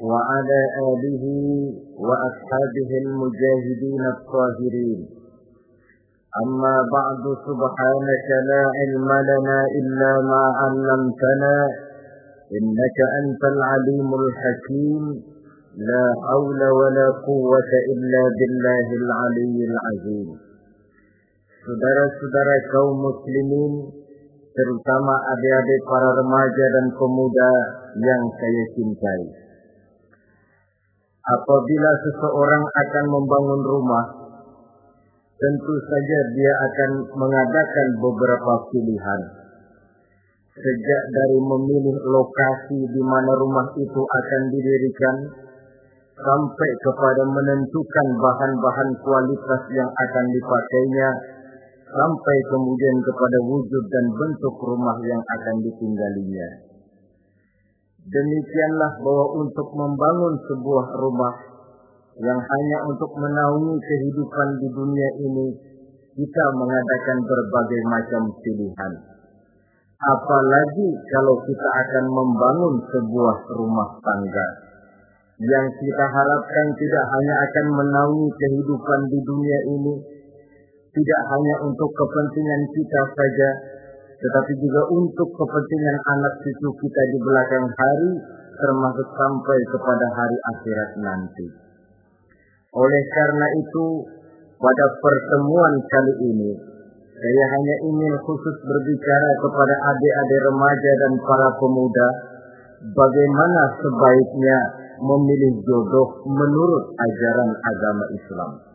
وعلى آله وأصحابه المجاهدين الطاهرين. أما بعد سبحانك لا علم لنا إلا ما علمتنا إنك أنت العليم الحكيم. لا حول ولا قوة إلا بالله العلي العظيم. Saudara-saudara kaum muslimin, terutama adik-adik para remaja dan pemuda yang saya cintai. Apabila seseorang akan membangun rumah, tentu saja dia akan mengadakan beberapa pilihan. Sejak dari memilih lokasi di mana rumah itu akan didirikan, sampai kepada menentukan bahan-bahan kualitas yang akan dipakainya, sampai kemudian kepada wujud dan bentuk rumah yang akan ditinggalinya. Demikianlah bahwa untuk membangun sebuah rumah yang hanya untuk menaungi kehidupan di dunia ini, kita mengadakan berbagai macam pilihan. Apalagi kalau kita akan membangun sebuah rumah tangga yang kita harapkan tidak hanya akan menaungi kehidupan di dunia ini, tidak hanya untuk kepentingan kita saja, tetapi juga untuk kepentingan anak cucu kita di belakang hari, termasuk sampai kepada hari akhirat nanti. Oleh karena itu, pada pertemuan kali ini, saya hanya ingin khusus berbicara kepada adik-adik remaja dan para pemuda, bagaimana sebaiknya memilih jodoh menurut ajaran agama Islam.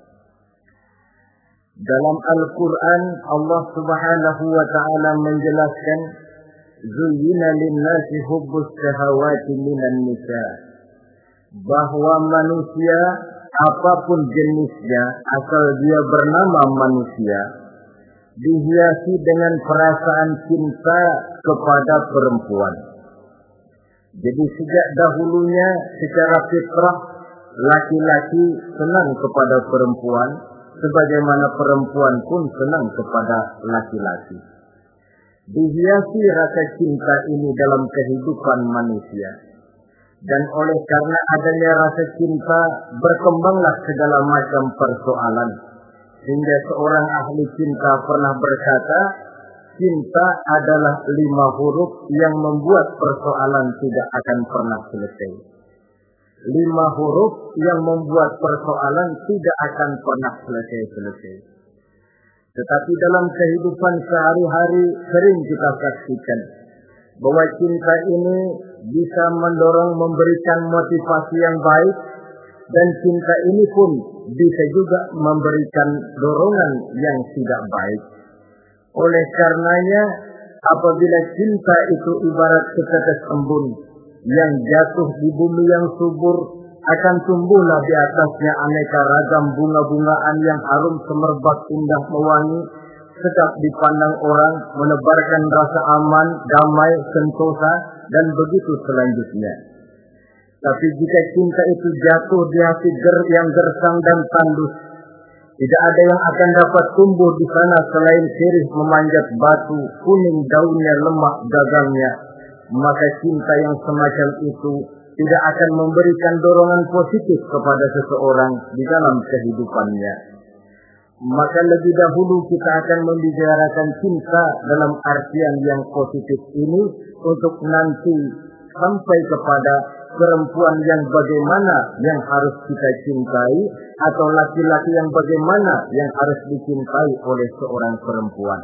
Dalam Al-Quran Allah subhanahu wa ta'ala menjelaskan Zuyyina linnasi hubbus syahawati minan nisa. Bahwa manusia apa pun jenisnya asal dia bernama manusia Dihiasi dengan perasaan cinta kepada perempuan. Jadi sejak dahulunya secara fitrah Laki-laki senang kepada perempuan sebagaimana perempuan pun senang kepada laki-laki. Dihiasi rasa cinta ini dalam kehidupan manusia. Dan oleh karena adanya rasa cinta, berkembanglah segala macam persoalan. Sehingga seorang ahli cinta pernah berkata, cinta adalah lima huruf yang membuat persoalan tidak akan pernah selesai lima huruf yang membuat persoalan tidak akan pernah selesai-selesai. Tetapi dalam kehidupan sehari-hari sering kita saksikan bahwa cinta ini bisa mendorong memberikan motivasi yang baik dan cinta ini pun bisa juga memberikan dorongan yang tidak baik. Oleh karenanya apabila cinta itu ibarat setetes embun yang jatuh di bumi yang subur akan tumbuhlah di atasnya aneka ragam bunga-bungaan yang harum semerbak indah mewangi sedap dipandang orang menebarkan rasa aman, damai, sentosa dan begitu selanjutnya. Tapi jika cinta itu jatuh di hati ger yang gersang dan tandus, Tidak ada yang akan dapat tumbuh di sana selain sirih memanjat batu, kuning daunnya, lemah gagangnya. Maka cinta yang semacam itu tidak akan memberikan dorongan positif kepada seseorang di dalam kehidupannya. Maka lebih dahulu kita akan membicarakan cinta dalam artian yang positif ini untuk nanti sampai kepada perempuan yang bagaimana yang harus kita cintai atau laki-laki yang bagaimana yang harus dicintai oleh seorang perempuan.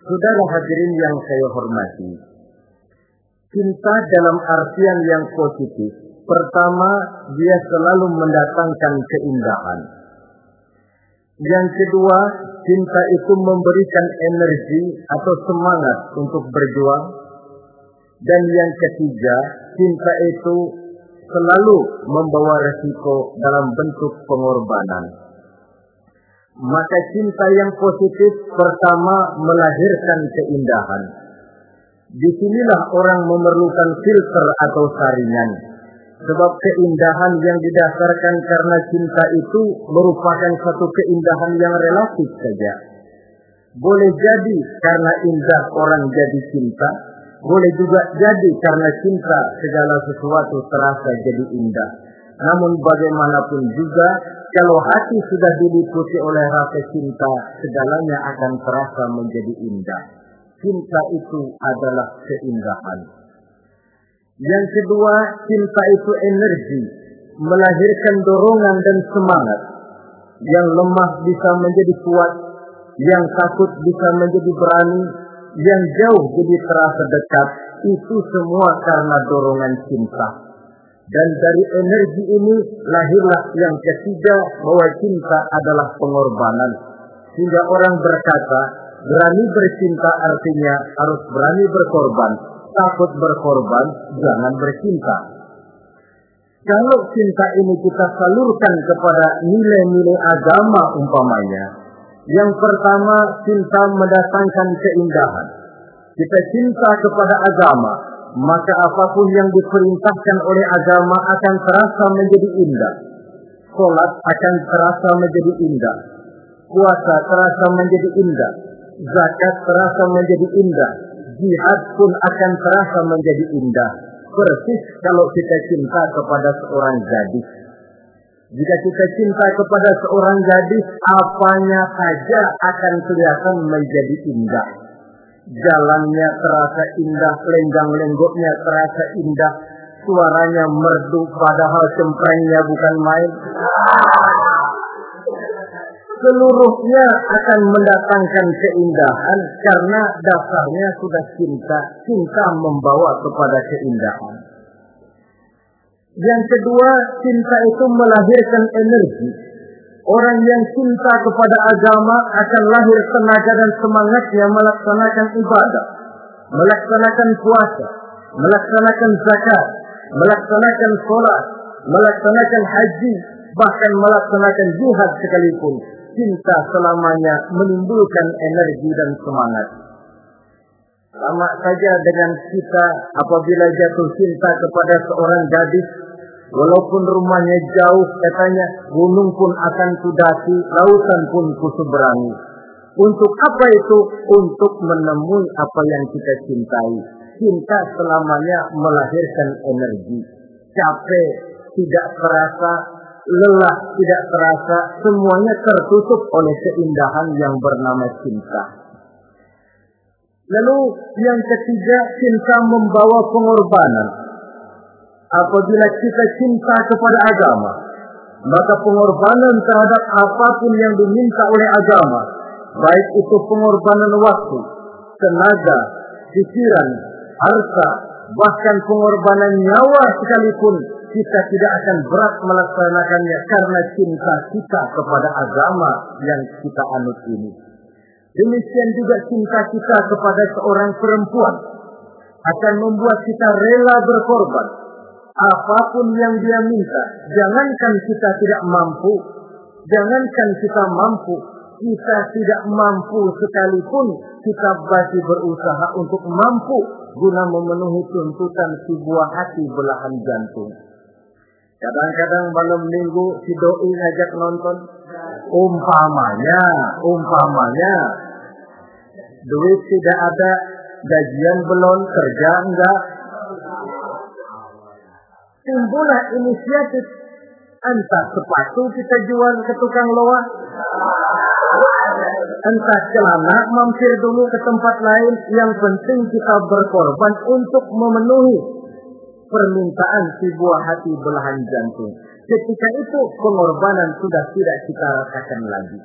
Saudara hadirin yang saya hormati, cinta dalam artian yang positif, pertama dia selalu mendatangkan keindahan. Yang kedua, cinta itu memberikan energi atau semangat untuk berjuang. Dan yang ketiga, cinta itu selalu membawa resiko dalam bentuk pengorbanan. Maka cinta yang positif pertama melahirkan keindahan. Di sinilah orang memerlukan filter atau saringan. Sebab keindahan yang didasarkan karena cinta itu merupakan satu keindahan yang relatif saja. Boleh jadi karena indah orang jadi cinta, boleh juga jadi karena cinta segala sesuatu terasa jadi indah. Namun bagaimanapun juga, kalau hati sudah diliputi oleh rasa cinta, segalanya akan terasa menjadi indah. Cinta itu adalah keindahan. Yang kedua, cinta itu energi, melahirkan dorongan dan semangat. Yang lemah bisa menjadi kuat, yang takut bisa menjadi berani, yang jauh jadi terasa dekat, itu semua karena dorongan cinta. Dan dari energi ini lahirlah yang ketiga bahwa cinta adalah pengorbanan. Sehingga orang berkata, berani bercinta artinya harus berani berkorban. Takut berkorban, jangan bercinta. Kalau cinta ini kita salurkan kepada nilai-nilai agama umpamanya, yang pertama, cinta mendatangkan keindahan. Kita cinta kepada agama, maka apa pun yang diperintahkan oleh agama akan terasa menjadi indah. Sholat akan terasa menjadi indah. Puasa terasa menjadi indah. Zakat terasa menjadi indah. Jihad pun akan terasa menjadi indah. Persis kalau kita cinta kepada seorang gadis. Jika kita cinta kepada seorang gadis, apanya saja akan kelihatan menjadi indah. Jalannya terasa indah, lenggang-lenggoknya terasa indah, suaranya merdu padahal cemprengnya bukan main. Seluruhnya akan mendatangkan keindahan karena dasarnya sudah cinta. Cinta membawa kepada keindahan. Yang kedua, cinta itu melahirkan energi. Orang yang cinta kepada agama akan lahir tenaga dan semangatnya melaksanakan ibadah, melaksanakan puasa, melaksanakan zakat, melaksanakan sholat, melaksanakan haji, bahkan melaksanakan jihad sekalipun. Cinta selamanya menimbulkan energi dan semangat. Sama saja dengan kita apabila jatuh cinta kepada seorang gadis, walaupun rumahnya jauh, katanya gunung pun akan kudaki, lautan pun kuseberangi. Untuk apa itu? Untuk menemui apa yang kita cintai. Cinta selamanya melahirkan energi. Capek, tidak terasa, lelah tidak terasa, semuanya tertutup oleh keindahan yang bernama cinta. Lalu yang ketiga, cinta membawa pengorbanan. Apabila kita cinta kepada agama, maka pengorbanan terhadap apa pun yang diminta oleh agama, baik itu pengorbanan waktu, tenaga, pikiran, harta, bahkan pengorbanan nyawa sekalipun, kita tidak akan berat melaksanakannya karena cinta kita kepada agama yang kita anut ini. Demikian juga cinta kita kepada seorang perempuan akan membuat kita rela berkorban. Apa pun yang dia minta, jangankan kita tidak mampu, jangankan kita mampu, kita tidak mampu sekalipun kita masih berusaha untuk mampu guna memenuhi tuntutan si buah hati belahan jantung. Kadang-kadang malam minggu si doi ngajak nonton, Umpamanya, umpamanya, duit tidak ada, gajian belum, kerja enggak. Timbullah inisiatif. Entah sepatu kita jual ke tukang loa. Entah celana mampir dulu ke tempat lain. Yang penting kita berkorban untuk memenuhi permintaan si buah hati belahan jantung. Ketika itu pengorbanan sudah tidak kita rasakan lagi.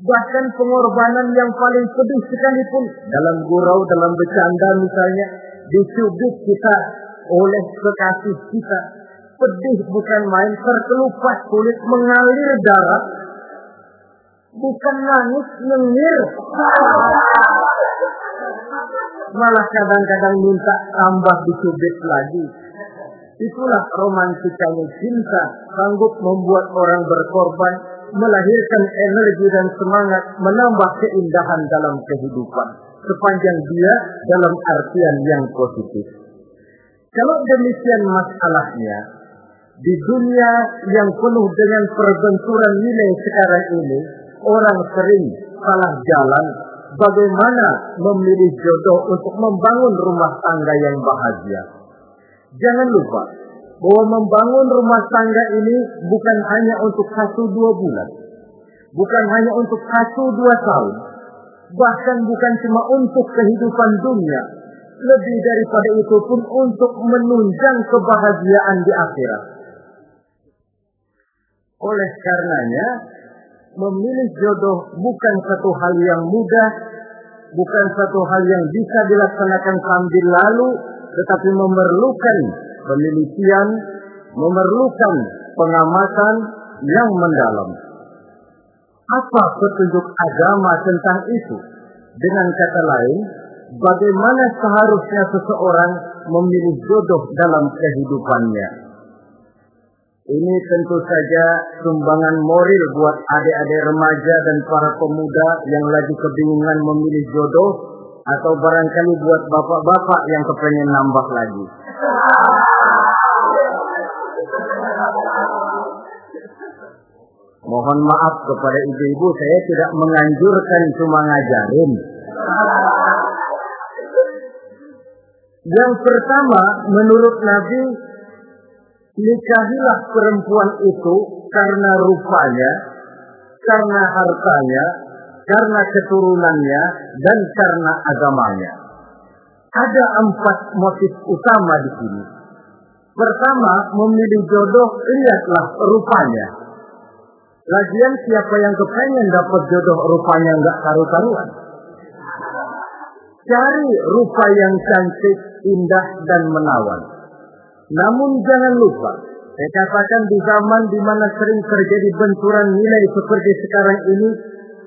Bahkan pengorbanan yang paling pedih sekalipun dalam gurau, dalam bercanda misalnya, dicubit kita oleh kekasih kita. Pedih bukan main, terkelupas kulit mengalir darah. Bukan nangis, nyengir. Malah kadang-kadang minta tambah dicubit lagi. Itulah romantikanya cinta, sanggup membuat orang berkorban, melahirkan energi dan semangat, menambah keindahan dalam kehidupan. Sepanjang dia dalam artian yang positif. Kalau demikian masalahnya, di dunia yang penuh dengan perbenturan nilai sekarang ini, orang sering salah jalan bagaimana memilih jodoh untuk membangun rumah tangga yang bahagia. Jangan lupa bahwa membangun rumah tangga ini bukan hanya untuk satu dua bulan, bukan hanya untuk satu dua tahun, bahkan bukan cuma untuk kehidupan dunia, lebih daripada itu pun untuk menunjang kebahagiaan di akhirat. Oleh karenanya, memilih jodoh bukan satu hal yang mudah, bukan satu hal yang bisa dilaksanakan sambil lalu, tetapi memerlukan penelitian, memerlukan pengamatan yang mendalam. Apa petunjuk agama tentang itu? Dengan kata lain, bagaimana seharusnya seseorang memilih jodoh dalam kehidupannya? Ini tentu saja sumbangan moral buat adik-adik remaja dan para pemuda yang lagi kebingungan memilih jodoh atau barangkali buat bapak-bapak yang kepengen nambah lagi. Mohon maaf kepada ibu-ibu, saya tidak menganjurkan cuma ngajarin. Yang pertama, menurut Nabi, nikahilah perempuan itu karena rupanya, karena hartanya, karena keturunannya, dan karena agamanya. Ada empat motif utama di sini. Pertama, memilih jodoh, lihatlah rupanya. Lagian siapa yang kepengen dapat jodoh rupanya nggak karu-karuan. Cari rupa yang cantik, indah, dan menawan. Namun jangan lupa, saya katakan di zaman di mana sering terjadi benturan nilai seperti sekarang ini,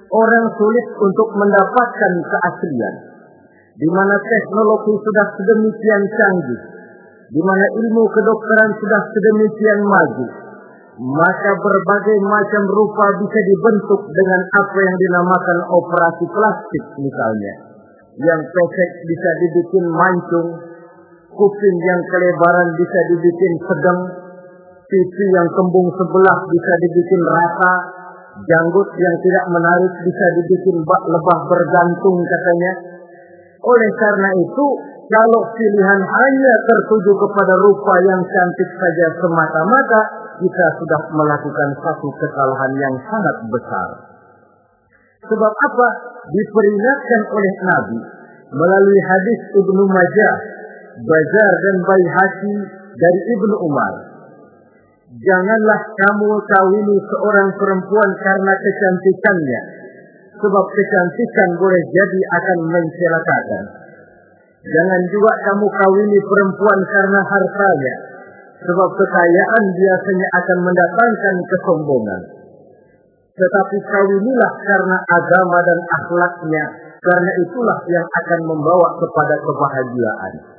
orang sulit untuk mendapatkan keaslian. Di mana teknologi sudah sedemikian canggih, di mana ilmu kedokteran sudah sedemikian maju, maka berbagai macam rupa bisa dibentuk dengan apa yang dinamakan operasi plastik misalnya. Yang pesek bisa dibikin mancung, kuping yang kelebaran bisa dibikin sedang, pipi yang kembung sebelah bisa dibikin rata, janggut yang tidak menarik bisa dibikin bak lebah bergantung katanya. Oleh karena itu, kalau pilihan hanya tertuju kepada rupa yang cantik saja semata-mata, kita sudah melakukan satu kesalahan yang sangat besar. Sebab apa? Diperingatkan oleh Nabi melalui hadis Ibnu Majah, Bazar dan Baihaqi dari Ibnu Umar. Janganlah kamu kawini seorang perempuan karena kecantikannya, sebab kecantikan boleh jadi akan mencelakakan. Jangan juga kamu kawini perempuan karena hartanya, sebab kekayaan biasanya akan mendatangkan kesombongan. Tetapi kawinilah karena agama dan akhlaknya, karena itulah yang akan membawa kepada kebahagiaan.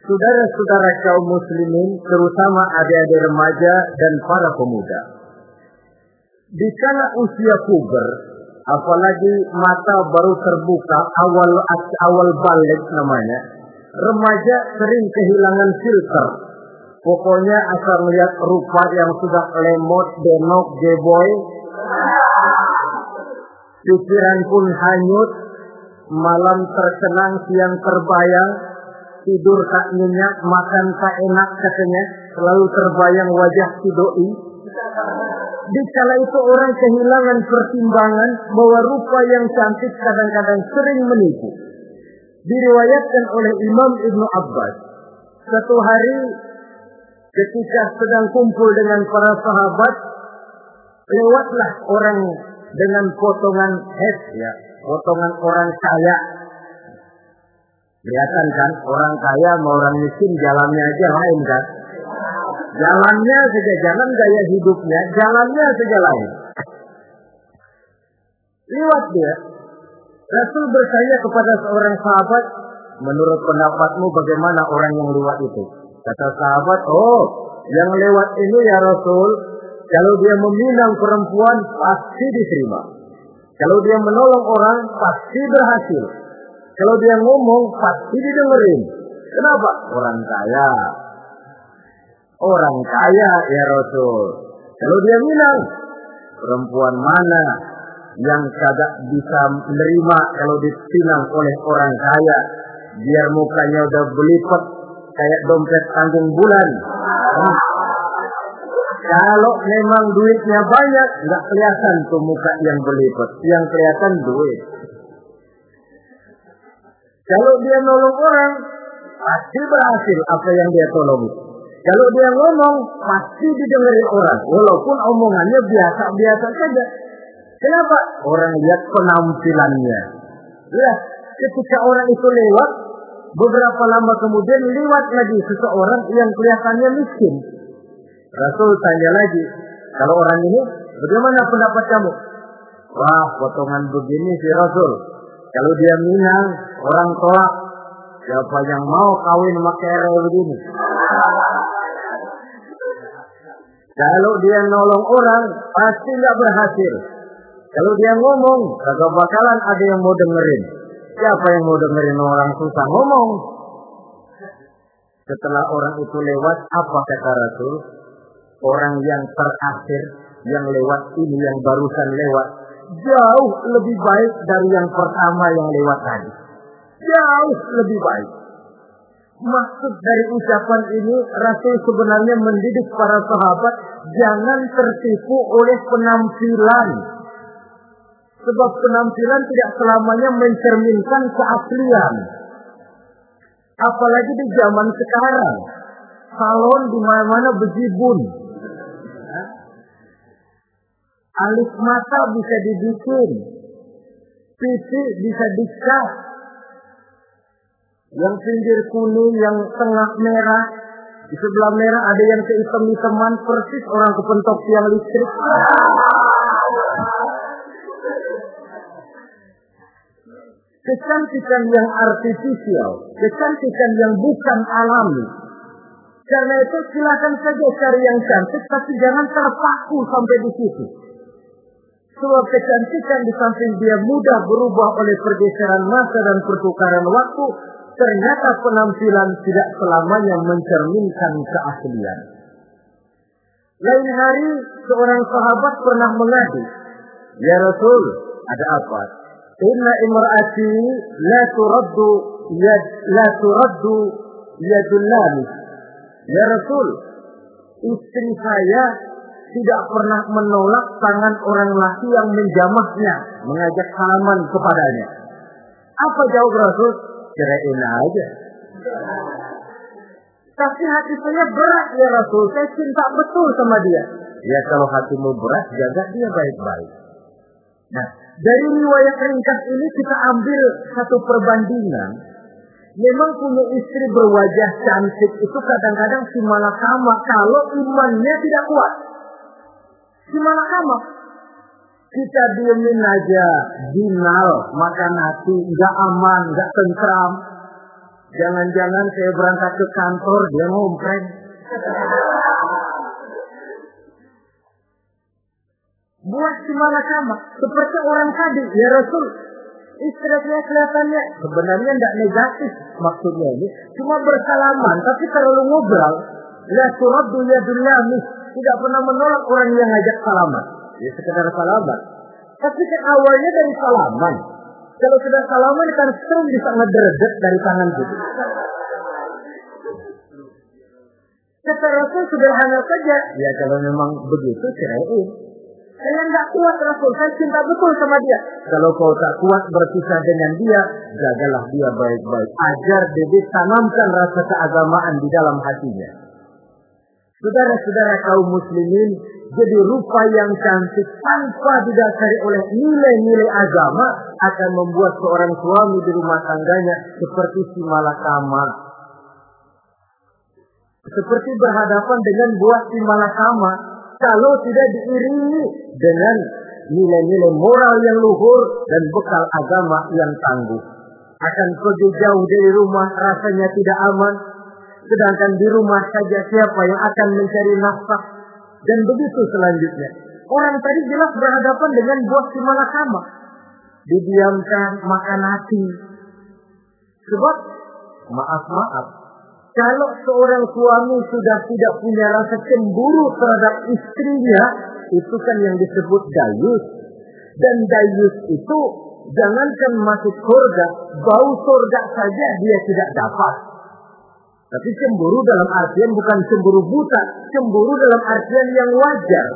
Saudara-saudara kaum muslimin, terutama adik-adik remaja dan para pemuda. Di kala usia puber, apalagi mata baru terbuka, awal awal balik namanya, remaja sering kehilangan filter. Pokoknya asal melihat rupa yang sudah lemot, denok, jeboy, Pikiran pun hanyut, malam terkenang, siang terbayang, tidur tak nyenyak, makan tak enak katanya, selalu terbayang wajah si doi. Di kala itu orang kehilangan pertimbangan bahwa rupa yang cantik kadang-kadang sering menipu. Diriwayatkan oleh Imam Ibnu Abbas. Satu hari ketika sedang kumpul dengan para sahabat, lewatlah orang dengan potongan head ya, potongan orang kaya. Kelihatan kan, orang kaya sama orang miskin jalannya aja lain kan. Jalannya saja, jalan gaya hidupnya, jalannya saja lain. Lewat dia, Rasul bertanya kepada seorang sahabat, menurut pendapatmu bagaimana orang yang lewat itu? Kata sahabat, oh yang lewat ini ya Rasul, kalau dia meminang perempuan pasti diterima. Kalau dia menolong orang pasti berhasil. Kalau dia ngomong pasti didengerin. Kenapa? Orang kaya. Orang kaya ya Rasul. Kalau dia minang, perempuan mana yang kagak bisa menerima kalau dipinang oleh orang kaya. Biar mukanya udah belipet kayak dompet tanggung bulan. Kalau memang duitnya banyak, nggak kelihatan tuh muka yang belipet. Yang kelihatan duit. Kalau dia nolong orang, pasti berhasil apa yang dia tolong. Kalau dia ngomong, pasti didengerin orang. Walaupun omongannya biasa-biasa saja. Kenapa? Orang lihat penampilannya. Ya, ketika orang itu lewat, beberapa lama kemudian lewat lagi seseorang yang kelihatannya miskin. Rasul tanya lagi, kalau orang ini, bagaimana pendapat kamu? Wah, potongan begini si Rasul. Kalau dia minang, orang tolak. Siapa yang mau kawin sama kere begini? Kalau dia nolong orang, pasti nggak berhasil. Kalau dia ngomong, kagak bakalan ada yang mau dengerin. Siapa yang mau dengerin orang susah ngomong? Setelah orang itu lewat, apa kata Rasul? Orang yang terakhir, yang lewat ini, yang barusan lewat, jauh lebih baik dari yang pertama yang lewat tadi. Jauh lebih baik. Maksud dari ucapan ini, Rasul sebenarnya mendidik para sahabat jangan tertipu oleh penampilan. Sebab penampilan tidak selamanya mencerminkan keaslian. Apalagi di zaman sekarang. Salon di mana-mana bejibun. Alis mata bisa dibikin. Pipi bisa dicat. Yang pinggir kuning, yang tengah merah. Di sebelah merah ada yang kehitam-hitaman persis orang kepentok tiang listrik. Kecantikan yang artifisial, kecantikan yang bukan alami. Karena itu silakan saja cari yang cantik, tapi jangan terpaku sampai di situ. Sebab kecantikan di samping dia mudah berubah oleh pergeseran masa dan pertukaran waktu, ternyata penampilan tidak selamanya mencerminkan keaslian. Lain hari, seorang sahabat pernah mengadu, Ya Rasul, ada apa? Inna imra'ati la turaddu yad la turaddu yadul lamis. Ya Rasul, istri saya tidak pernah menolak tangan orang laki yang menjamahnya, mengajak salaman kepadanya. Apa jawab Rasul? Ceraiin aja. Tapi hati saya berat ya Rasul, saya cinta betul sama dia. Ya kalau hatimu berat, jaga dia baik-baik. Nah, dari riwayat ringkas ini kita ambil satu perbandingan. Memang punya istri berwajah cantik itu kadang-kadang si malakama kalau imannya tidak kuat. Si malakama. Kita diemin aja, dinal, makan hati, nggak aman, nggak tentram. Jangan-jangan saya berangkat ke kantor, dia ngompreng. Buat si malakama, seperti orang tadi, ya Rasul. Istrinya kelihatannya sebenarnya tidak negatif maksudnya ini. Cuma bersalaman, tapi terlalu ngobrol. La turaddu yadul lamis. Tidak pernah menolak orang yang ngajak salaman. Ya sekedar salaman. Tapi kan awalnya dari salaman. Kalau sudah salaman kan strong bisa ngederdet dari tangan gitu. Kata Rasul sederhana saja. Ya kalau memang begitu ceraiin. Saya nggak kuat Rasul, saya cinta betul sama dia. Kalau kau tak kuat berpisah dengan dia, jagalah dia baik-baik. Ajar Dede tanamkan rasa keagamaan di dalam hatinya. Saudara-saudara kaum muslimin, jadi rupa yang cantik tanpa didasari oleh nilai-nilai agama akan membuat seorang suami di rumah tangganya seperti si malakama. Seperti berhadapan dengan buah si malakama kalau tidak diiringi dengan nilai-nilai moral yang luhur dan bekal agama yang tangguh. Akan pergi jauh dari rumah rasanya tidak aman, sedangkan di rumah saja siapa yang akan mencari nafkah dan begitu selanjutnya. Orang tadi jelas berhadapan dengan buah si malakama. Didiamkan makan hati. Sebab maaf-maaf kalau seorang suami sudah tidak punya rasa cemburu terhadap istrinya, itu kan yang disebut dayus. Dan dayus itu jangankan masuk surga, bau surga saja dia tidak dapat. Tapi cemburu dalam artian bukan cemburu buta, cemburu dalam artian yang wajar.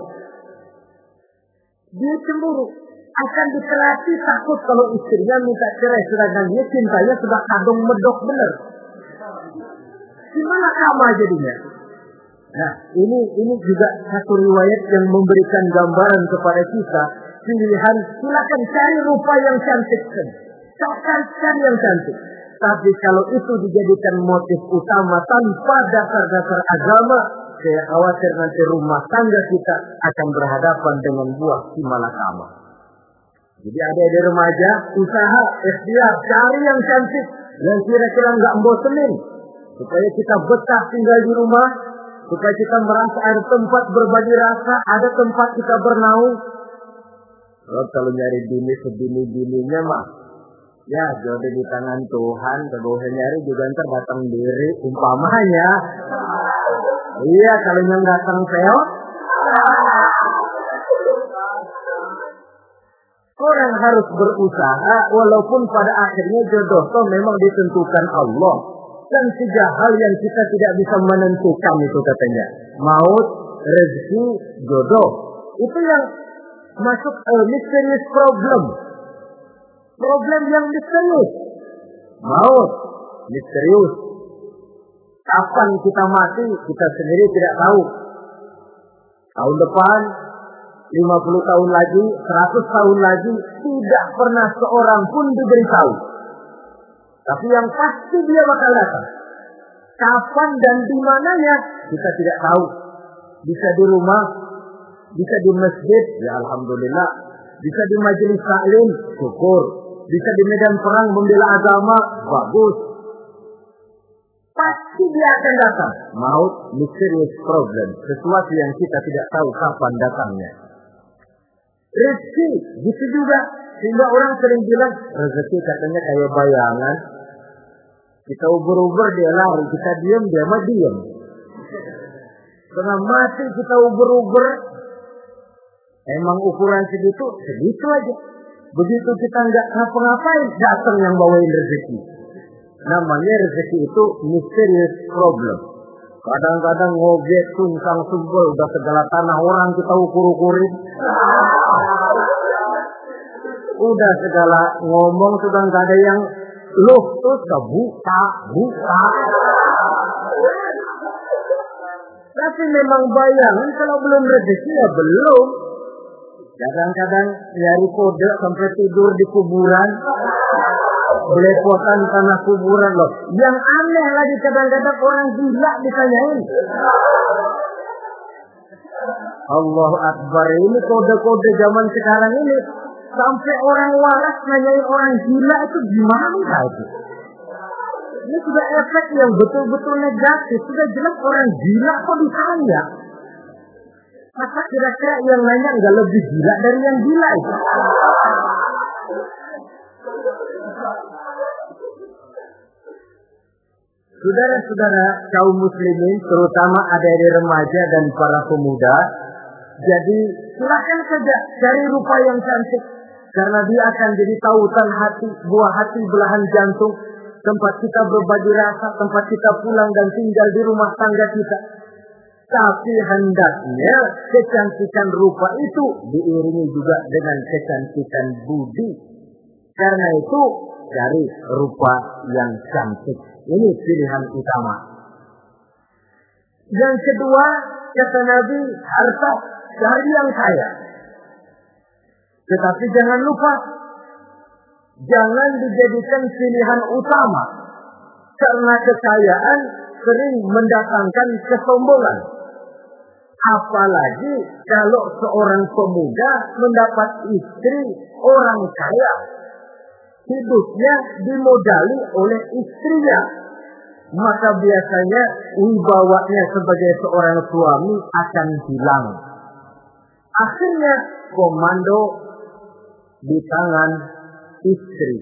Dia cemburu, akan ditelati takut kalau istrinya minta cerai sedangkan dia cintanya sudah kadung medok benar. Gimana kamu jadinya? Nah, ini ini juga satu riwayat yang memberikan gambaran kepada kita pilihan silakan cari rupa yang cantik cari yang cantik. Tapi kalau itu dijadikan motif utama tanpa dasar-dasar agama, saya khawatir nanti rumah tangga kita akan berhadapan dengan buah si malakama. Jadi ada di remaja, usaha, ikhtiar, cari yang cantik, yang kira-kira nggak bosenin, supaya kita betah tinggal di rumah, supaya kita merasa ada tempat berbagi rasa, ada tempat kita bernaung. Oh, kalau nyari bini sebini-bininya mah, ya jodoh di tangan Tuhan, kalau nyari juga ntar datang diri, umpamanya. Iya, kalau yang datang seo, Orang harus berusaha walaupun pada akhirnya jodoh itu memang ditentukan Allah. Dan tiga hal yang kita tidak bisa menentukan itu katanya. Maut, rezeki, jodoh. Itu yang masuk a mysterious problem. Problem yang misterius. Maut, misterius. Kapan kita mati, kita sendiri tidak tahu. Tahun depan, 50 tahun lagi, 100 tahun lagi, tidak pernah seorang pun diberitahu. Tapi yang pasti dia bakal datang. Kapan dan di mananya kita tidak tahu. Bisa di rumah, bisa di masjid, ya alhamdulillah. Bisa di majelis taklim, syukur. Bisa di medan perang membela agama, bagus. Pasti dia akan datang. Maut, mysterious problem. Sesuatu yang kita tidak tahu kapan datangnya. Rezeki, gitu juga. Sehingga orang sering bilang, rezeki katanya kayak bayangan. Kita ubur-ubur dia lari, kita diam dia mah diam. Setengah mati kita ubur-ubur. Emang ukuran segitu, segitu aja. Begitu kita nggak ngapa-ngapain, datang yang bawain rezeki. Namanya rezeki itu mysterious problem. Kadang-kadang ngobek, sungsang, sumbul, udah segala tanah orang kita ukur-ukurin. Udah segala ngomong sudah nggak ada yang loh terus buka, buka. Tapi memang bayangan kalau belum rezeki ya belum. Kadang-kadang nyari kode sampai tidur di kuburan. Belepotan tanah kuburan loh. Yang aneh lagi kadang-kadang orang gila ditanyain. Allah Akbar ini kode-kode zaman sekarang ini sampai orang waras nanyain orang gila itu gimana itu? Ini sudah efek yang betul-betul negatif. Sudah jelas orang gila kok ditanya. Maka kira-kira yang nanya nggak lebih gila dari yang gila itu? Saudara-saudara kaum muslimin, terutama ada di remaja dan para pemuda, Jadi silakan saja cari rupa yang cantik. Karena dia akan jadi tautan hati, buah hati belahan jantung. Tempat kita berbagi rasa, tempat kita pulang dan tinggal di rumah tangga kita. Tapi hendaknya kecantikan rupa itu diiringi juga dengan kecantikan budi. Karena itu cari rupa yang cantik. Ini pilihan utama. Yang kedua, kata Nabi, harta cari yang kaya. Tetapi jangan lupa, jangan dijadikan pilihan utama. Karena kekayaan sering mendatangkan kesombongan. Apalagi kalau seorang pemuda mendapat istri orang kaya. Hidupnya dimodali oleh istrinya. Maka biasanya wibawanya sebagai seorang suami akan hilang. Akhirnya komando di tangan istri.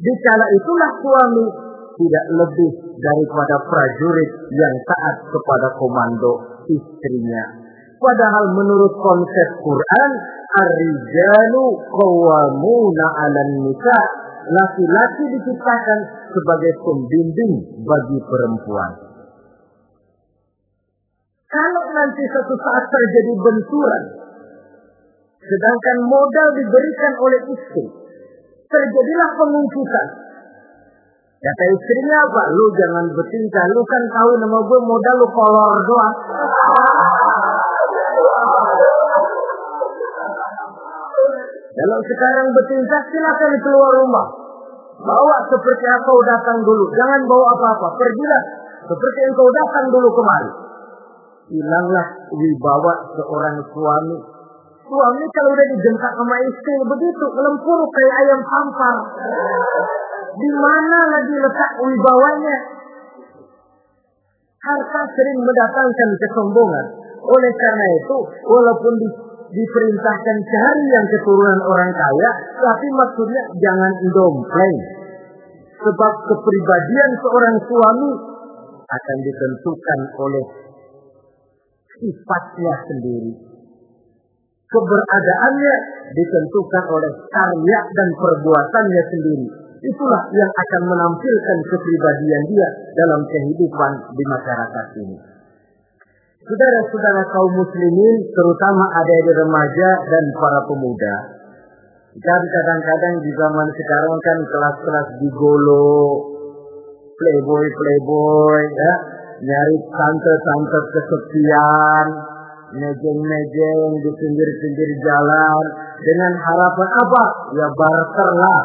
Di kala itulah suami tidak lebih daripada prajurit yang taat kepada komando istrinya. Padahal menurut konsep Quran, Ar-rijalu qawwamuna 'alan nisa. Laki-laki diciptakan sebagai pembimbing bagi perempuan. Kalau nanti suatu saat terjadi benturan, sedangkan modal diberikan oleh istri, terjadilah pengungkutan. Kata istrinya apa? Lu jangan bertingkah, lu kan tahu nama gue modal lu kolor doang. Kalau sekarang bertingkah silakan keluar rumah. Bawa seperti apa kau datang dulu. Jangan bawa apa-apa. Pergilah seperti yang kau datang dulu kemari. Hilanglah wibawa seorang suami. Suami kalau udah dijengkak sama istri begitu. Melempuruk kayak ayam sampar. Di mana lagi letak wibawanya? Harta sering mendatangkan kesombongan. Oleh karena itu, walaupun di, diperintahkan cari yang keturunan orang kaya, tapi maksudnya jangan dompleng. Sebab kepribadian seorang suami akan ditentukan oleh sifatnya sendiri. Keberadaannya ditentukan oleh karya dan perbuatannya sendiri. Itulah yang akan menampilkan kepribadian dia dalam kehidupan di masyarakat ini. Saudara-saudara kaum muslimin, terutama adik-adik remaja dan para pemuda, dan kadang-kadang di zaman sekarang kan kelas-kelas digolo, playboy-playboy, ya, nyari tante-tante kesepian, mejeng-mejeng di pinggir-pinggir jalan, dengan harapan apa? Ya barter lah,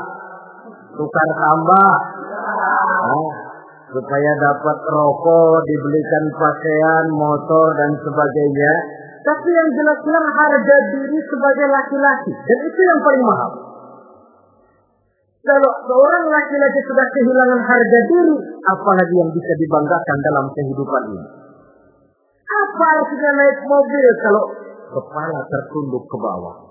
tukar tambah, oh, supaya dapat rokok, dibelikan pakaian, motor dan sebagainya. Tapi yang jelas-jelas harga diri sebagai laki-laki dan itu yang paling mahal. Kalau seorang laki-laki sudah kehilangan harga diri, apalagi yang bisa dibanggakan dalam kehidupan ini? Apa artinya naik mobil kalau kepala tertunduk ke bawah?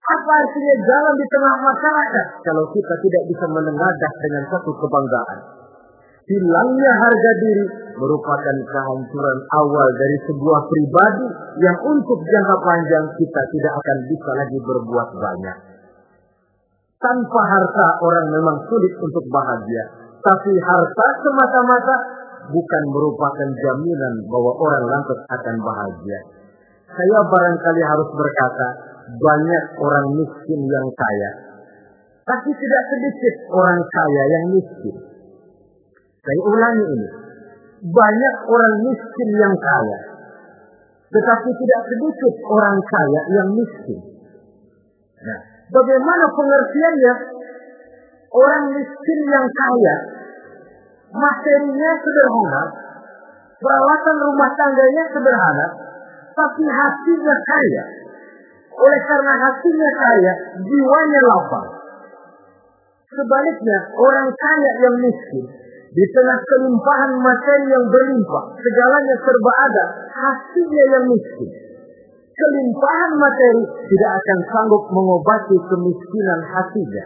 Apa artinya jalan di tengah masyarakat kalau kita tidak bisa menengadah dengan satu kebanggaan? Hilangnya harga diri merupakan kehancuran awal dari sebuah pribadi yang untuk jangka panjang kita tidak akan bisa lagi berbuat banyak. Tanpa harta orang memang sulit untuk bahagia. Tapi harta semata-mata bukan merupakan jaminan bahwa orang lantas akan bahagia. Saya barangkali harus berkata, banyak orang miskin yang kaya. Tapi tidak sedikit orang kaya yang miskin. Saya ulangi ini. Banyak orang miskin yang kaya. Tetapi tidak sedikit orang kaya yang miskin. Nah, bagaimana pengertiannya? Orang miskin yang kaya, materinya sederhana, peralatan rumah tangganya sederhana, tapi hatinya kaya. Oleh karena hatinya kaya, jiwanya lapang. Sebaliknya, orang kaya yang miskin, di tengah kelimpahan materi yang berlimpah, segalanya serba ada, hatinya yang miskin. Kelimpahan materi tidak akan sanggup mengobati kemiskinan hatinya.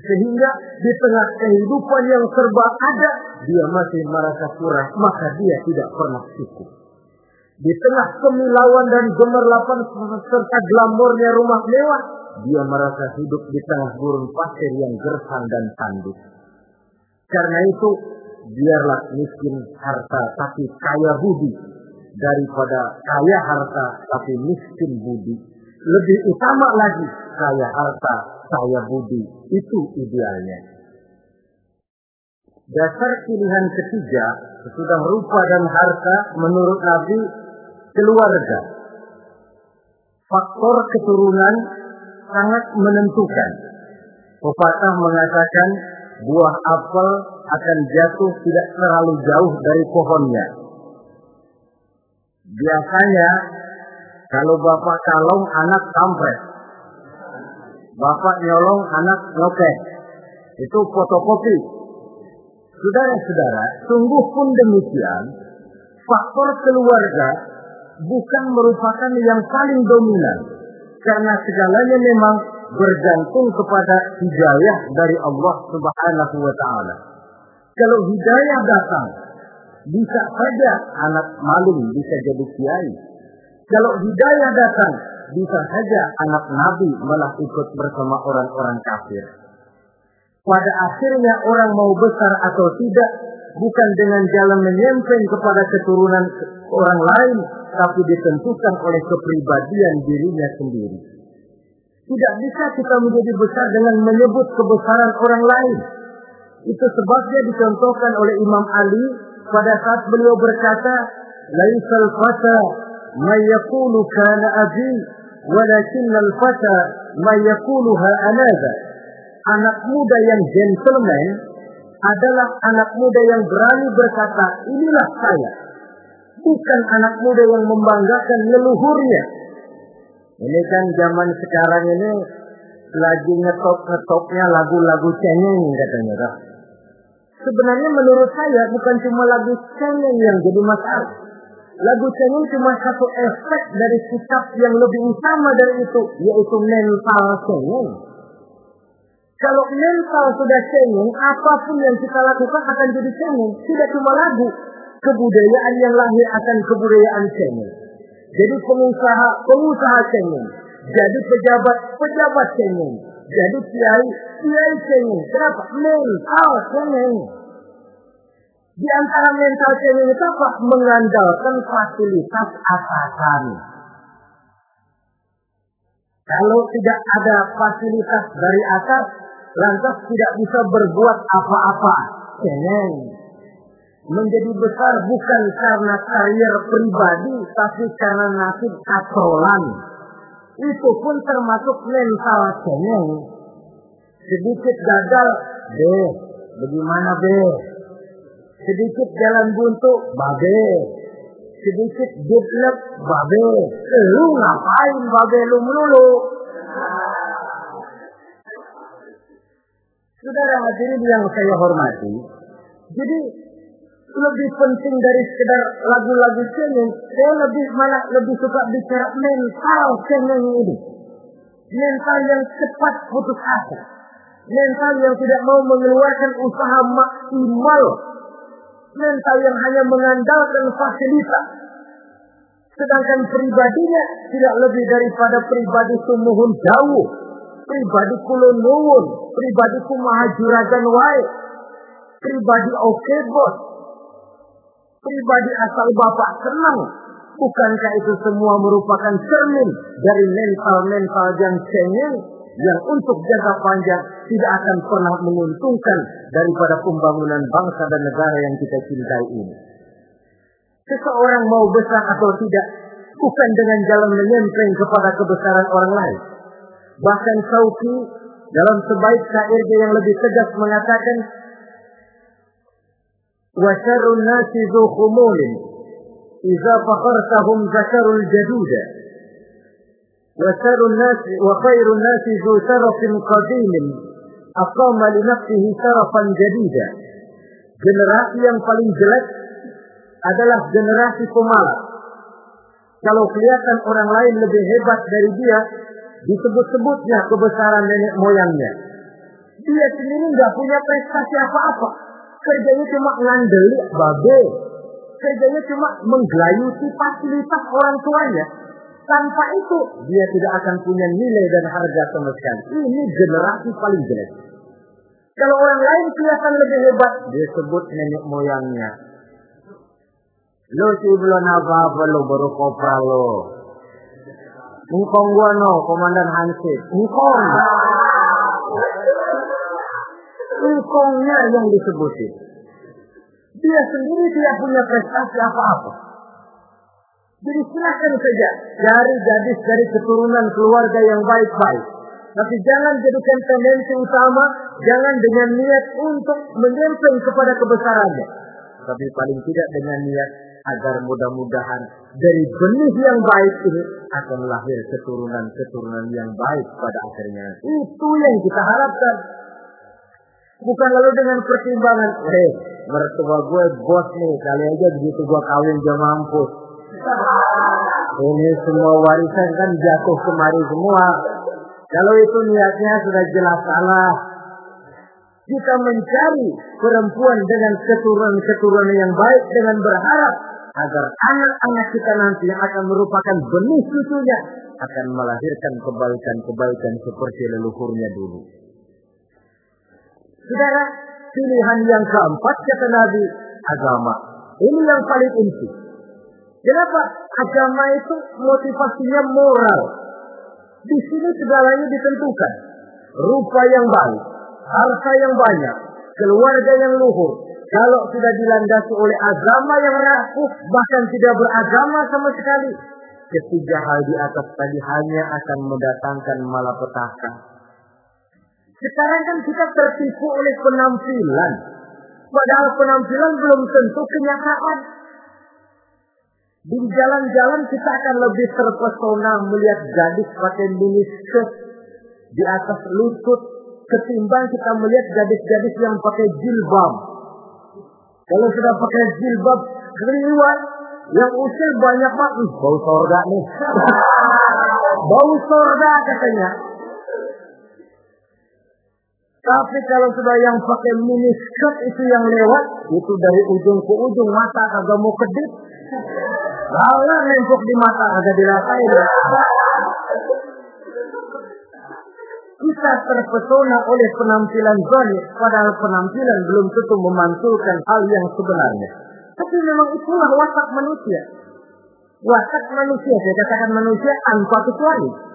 Sehingga di tengah kehidupan yang serba ada, dia masih merasa kurang, maka dia tidak pernah cukup. Di tengah kemilauan dan gemerlapan serta glamornya rumah mewah, dia merasa hidup di tengah gurun pasir yang gersang dan tandus. Karena itu, biarlah miskin harta tapi kaya budi daripada kaya harta tapi miskin budi. Lebih utama lagi kaya harta, kaya budi. Itu idealnya. Dasar pilihan ketiga sudah rupa dan harta menurut Nabi keluarga. Faktor keturunan sangat menentukan. Pepatah mengatakan buah apel akan jatuh tidak terlalu jauh dari pohonnya. Biasanya kalau bapak kalong anak kampret. Bapak nyolong anak ngopek. Itu fotokopi. Saudara-saudara, sungguh pun demikian, faktor keluarga bukan merupakan yang paling dominan. Karena segalanya memang bergantung kepada hidayah dari Allah Subhanahu wa taala. Kalau hidayah datang, bisa saja anak maling bisa jadi kiai. Kalau hidayah datang, bisa saja anak nabi malah ikut bersama orang-orang kafir. Pada akhirnya orang mau besar atau tidak bukan dengan jalan menyempeng kepada keturunan orang lain, tapi ditentukan oleh kepribadian dirinya sendiri. Tidak bisa kita menjadi besar dengan menyebut kebesaran orang lain. Itu sebabnya dicontohkan oleh Imam Ali pada saat beliau berkata, "Laisal fata ma yaqulu kana abi, walakin al-fata ma yaquluha anada." Anak muda yang gentleman adalah anak muda yang berani berkata, "Inilah saya." Bukan anak muda yang membanggakan leluhurnya. Ini kan zaman sekarang ini lagi ngetop-ngetopnya lagu-lagu cengeng katanya. Kak. Sebenarnya menurut saya bukan cuma lagu cengeng yang jadi masalah. Lagu cengeng cuma satu efek dari sikap yang lebih utama dari itu, yaitu mental cengeng. Kalau mental sudah cengeng, apa pun yang kita lakukan akan jadi cengeng. Tidak cuma lagu, kebudayaan yang lahir akan kebudayaan cengeng. Jadi pengusaha, pengusaha cengeng. Jadi pejabat, pejabat cengeng. Jadi kiai, kiai cengeng. Kenapa? Mental cengeng. Di antara mental cengeng itu apa? Mengandalkan fasilitas atasan. Kalau tidak ada fasilitas dari atas, lantas tidak bisa berbuat apa-apa. Cengeng. Menjadi besar bukan karena karier pribadi, tapi karena nasib katrolan. Itu pun termasuk mental cengeng. Sedikit gagal, deh, bagaimana deh? Sedikit jalan buntu, babe. Sedikit deadlock, babe. Lu ngapain babe lu melulu? Saudara hadirin yang saya hormati, jadi lebih penting dari sekedar lagu-lagu cengeng, saya lebih malah lebih suka bicara mental cengeng ini. Mental yang cepat putus asa. Mental yang tidak mau mengeluarkan usaha maksimal. Mental yang hanya mengandalkan fasilitas. Sedangkan pribadinya tidak lebih daripada pribadi sumuhun jauh. Pribadi kulon nuwun. Pribadi kumaha juragan wae. Pribadi oke okay, bos pribadi asal Bapak senang. Bukankah itu semua merupakan cermin dari mental-mental yang cengeng yang untuk jangka panjang tidak akan pernah menguntungkan daripada pembangunan bangsa dan negara yang kita cintai ini. Seseorang mau besar atau tidak bukan dengan jalan menyempeng kepada kebesaran orang lain. Bahkan Sauki dalam sebaik syairnya yang lebih tegas mengatakan وشر الناس ذو خمول إذا فخرتهم ذكروا الجدود وشر الناس وخير الناس ذو شرف قديم أقام لنفسه شرفا جديدا generasi yang paling jelek adalah generasi pemalas. Kalau kelihatan orang lain lebih hebat dari dia, disebut-sebutnya kebesaran nenek moyangnya. Dia sendiri nggak punya prestasi apa-apa kerjanya cuma ngandeli babe. kerjanya cuma menggelayuti fasilitas orang tuanya. Tanpa itu dia tidak akan punya nilai dan harga sama. Ini generasi paling jelek. Kalau orang lain kelihatan lebih hebat, dia sebut nenek moyangnya. Lo sih belum apa-apa lo baru kopral lo. Engkong gua no, komandan Hansip. Engkong. Engkongnya yang disebutin. Dia sendiri tidak punya prestasi apa-apa. Jadi silahkan saja cari gadis dari keturunan keluarga yang baik-baik. Tapi jangan jadikan tendensi utama, jangan dengan niat untuk menyempeng kepada kebesarannya. Tapi paling tidak dengan niat agar mudah-mudahan dari benih yang baik ini akan lahir keturunan-keturunan yang baik pada akhirnya. Itu yang kita harapkan. Bukan lalu dengan pertimbangan, eh, mertua gue bos nih, kali aja begitu gue kawin dia mampus. Ini semua warisan kan jatuh kemari semua. Kalau itu niatnya sudah jelas salah. Kita mencari perempuan dengan keturunan-keturunan yang baik dengan berharap agar anak-anak kita nanti yang akan merupakan benih cucunya akan melahirkan kebaikan-kebaikan seperti leluhurnya dulu. Saudara, pilihan yang keempat kata Nabi agama. Ini yang paling inti. Kenapa? Agama itu motivasinya moral. Di sini segalanya ditentukan. Rupa yang baik, harta yang banyak, keluarga yang luhur. Kalau sudah dilandasi oleh agama yang rapuh, bahkan tidak beragama sama sekali. Ketiga hal di atas tadi hanya akan mendatangkan malapetaka. Sekarang kan kita tertipu oleh penampilan. Padahal penampilan belum tentu kenyataan. Di jalan-jalan kita akan lebih terpesona melihat gadis pakai mini skirt di atas lutut ketimbang kita melihat gadis-gadis yang pakai jilbab. Kalau sudah pakai jilbab keliwat, yang usil banyak banget. Bau sorga nih. Bau sorga katanya. Tapi kalau sudah yang pakai mini skirt itu yang lewat, itu dari ujung ke ujung mata kagak mau kedip. Lalu nempuk di mata kagak dirasain. Kita terpesona oleh penampilan zahir, padahal penampilan belum tentu memantulkan hal yang sebenarnya. Tapi memang itulah watak manusia. Watak manusia, saya katakan manusia tanpa kecuali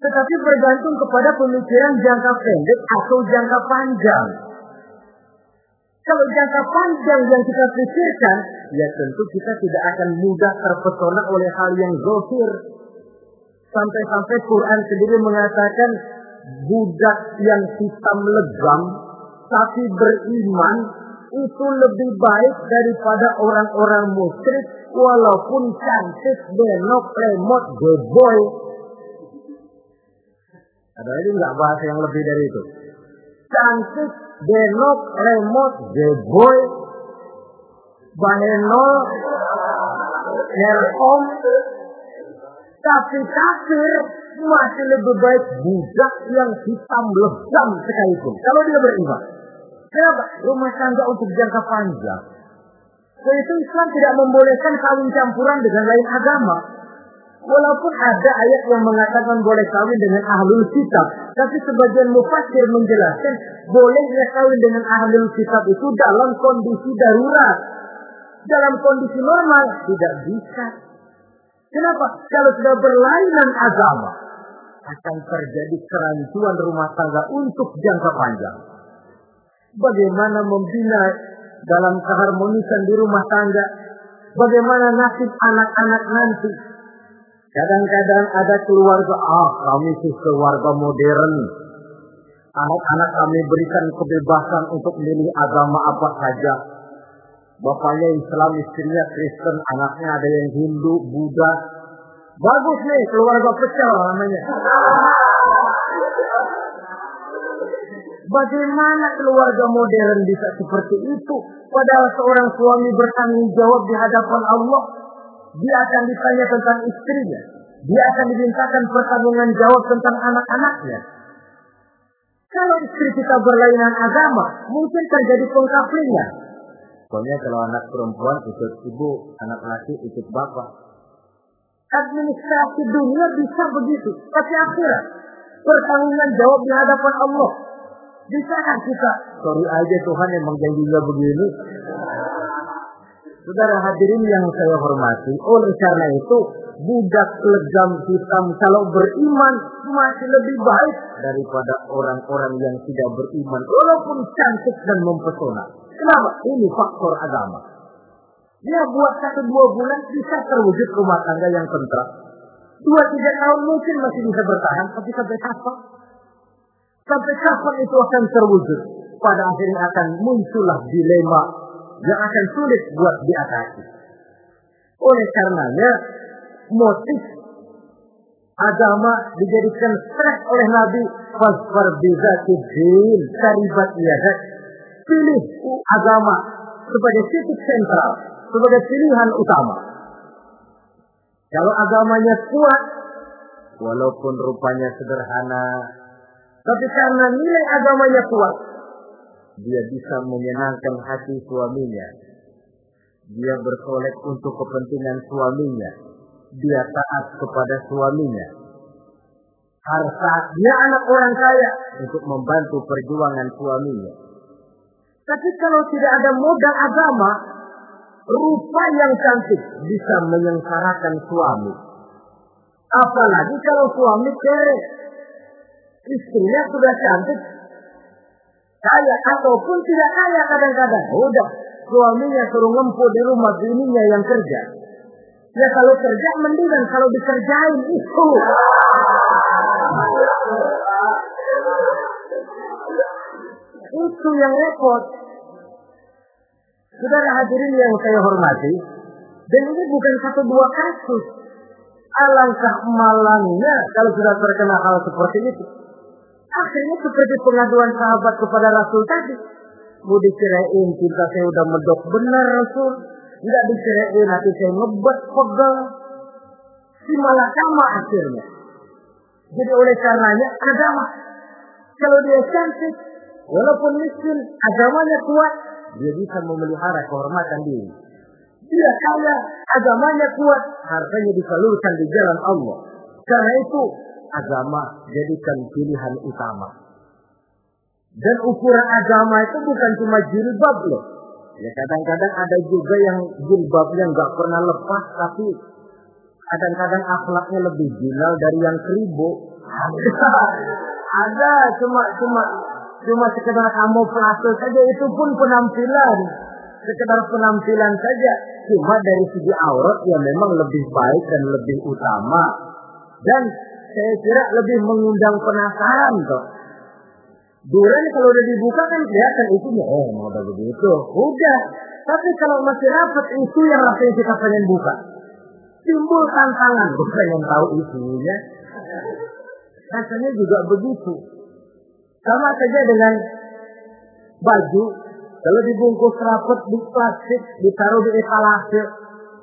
tetapi bergantung kepada pemikiran jangka pendek atau jangka panjang. Kalau jangka panjang yang kita pikirkan, ya tentu kita tidak akan mudah terpesona oleh hal yang zohir. Sampai-sampai Quran sendiri mengatakan budak yang hitam legam tapi beriman itu lebih baik daripada orang-orang musyrik walaupun cantik, benok, lemot, geboy, ada lagi nggak bahasa yang lebih dari itu? Cantik, benok, remote, geboy, baheno, herom, tapi kafir masih lebih baik budak yang hitam legam sekalipun. Kalau dia beriman. Kenapa? Rumah tangga untuk jangka panjang. Jadi itu Islam tidak membolehkan kawin campuran dengan lain agama. Walaupun ada ayat yang mengatakan boleh kawin dengan ahlul kitab, tapi sebagian mufassir menjelaskan bolehnya kawin dengan ahlul kitab itu dalam kondisi darurat. Dalam kondisi normal tidak bisa. Kenapa? Kalau sudah berlainan agama, akan terjadi kerancuan rumah tangga untuk jangka panjang. Bagaimana membina dalam keharmonisan di rumah tangga? Bagaimana nasib anak-anak nanti? Kadang-kadang ada keluarga, ah kami sih keluarga modern. Anak-anak kami berikan kebebasan untuk memilih agama apa saja. Bapaknya Islam, istrinya Kristen, anaknya ada yang Hindu, Buddha. Bagus nih, keluarga pecah namanya. Bagaimana keluarga modern bisa seperti itu? Padahal seorang suami bertanggung jawab di hadapan Allah dia akan ditanya tentang istrinya. Dia akan dimintakan pertanggungan jawab tentang anak-anaknya. Kalau istri kita berlainan agama, mungkin terjadi pengkaplinya. Pokoknya kalau anak perempuan ikut ibu, anak laki ikut bapak. Administrasi dunia bisa begitu, tapi akhirat pertanggungan jawab di hadapan Allah. Bisa kan kita? Sorry aja Tuhan yang janjinya begini. Saudara hadirin yang saya hormati, oleh karena itu budak legam hitam kalau beriman masih lebih baik daripada orang-orang yang tidak beriman walaupun cantik dan mempesona. Kenapa? Ini faktor agama. Dia buat satu dua bulan bisa terwujud rumah tangga yang tentram. Dua tiga tahun mungkin masih bisa bertahan, tapi sampai kapan? Sampai kapan itu akan terwujud? Pada akhirnya akan muncullah dilema yang akan sulit buat diatasi. Oleh karenanya, motif agama dijadikan stres oleh Nabi fasfar bizatidin karibat yadak pilih agama sebagai titik sentral sebagai pilihan utama kalau agamanya kuat walaupun rupanya sederhana tapi karena nilai agamanya kuat dia bisa menyenangkan hati suaminya dia bersolek untuk kepentingan suaminya dia taat kepada suaminya. Harta dia anak orang kaya untuk membantu perjuangan suaminya. Tapi kalau tidak ada modal agama, rupa yang cantik bisa menyengsarakan suami. Apalagi kalau suami kere. Istrinya sudah cantik, kaya ataupun tidak kaya kadang-kadang. Udah, suaminya suruh ngempu di rumah bininya yang kerja. Ya kalau kerja mendingan kalau dikerjain itu. Itu yang repot. Saudara hadirin yang saya hormati, dan ini bukan satu dua kasus. Alangkah malangnya kalau sudah terkena hal seperti itu. Akhirnya seperti pengaduan sahabat kepada Rasul tadi. Mau dicerain kita saya udah medok benar Rasul. Tidak diceraiin nanti saya ngebet pegel. Si malah sama akhirnya. Jadi oleh karenanya agama. Kalau dia cantik, walaupun miskin, agamanya kuat, dia bisa memelihara kehormatan diri. Dia kaya, agamanya kuat, hartanya disalurkan di jalan Allah. Karena itu, agama jadikan pilihan utama. Dan ukuran agama itu bukan cuma jilbab loh. Ya kadang-kadang ada juga yang jilbabnya nggak pernah lepas tapi kadang-kadang akhlaknya lebih gilal dari yang keribu. ada cuma cuma cuma sekedar kamu plastik saja itu pun penampilan sekedar penampilan saja cuma dari segi aurat yang memang lebih baik dan lebih utama dan saya kira lebih mengundang penasaran kok Duren kalau udah dibuka kan kelihatan isinya. Oh, mau udah begitu. Udah. Tapi kalau masih rapat itu yang rasanya kita pengen buka. Timbul tantangan. Gue pengen tahu isinya. Rasanya juga begitu. Sama saja dengan baju. Kalau dibungkus rapat di plastik, ditaruh di etalase,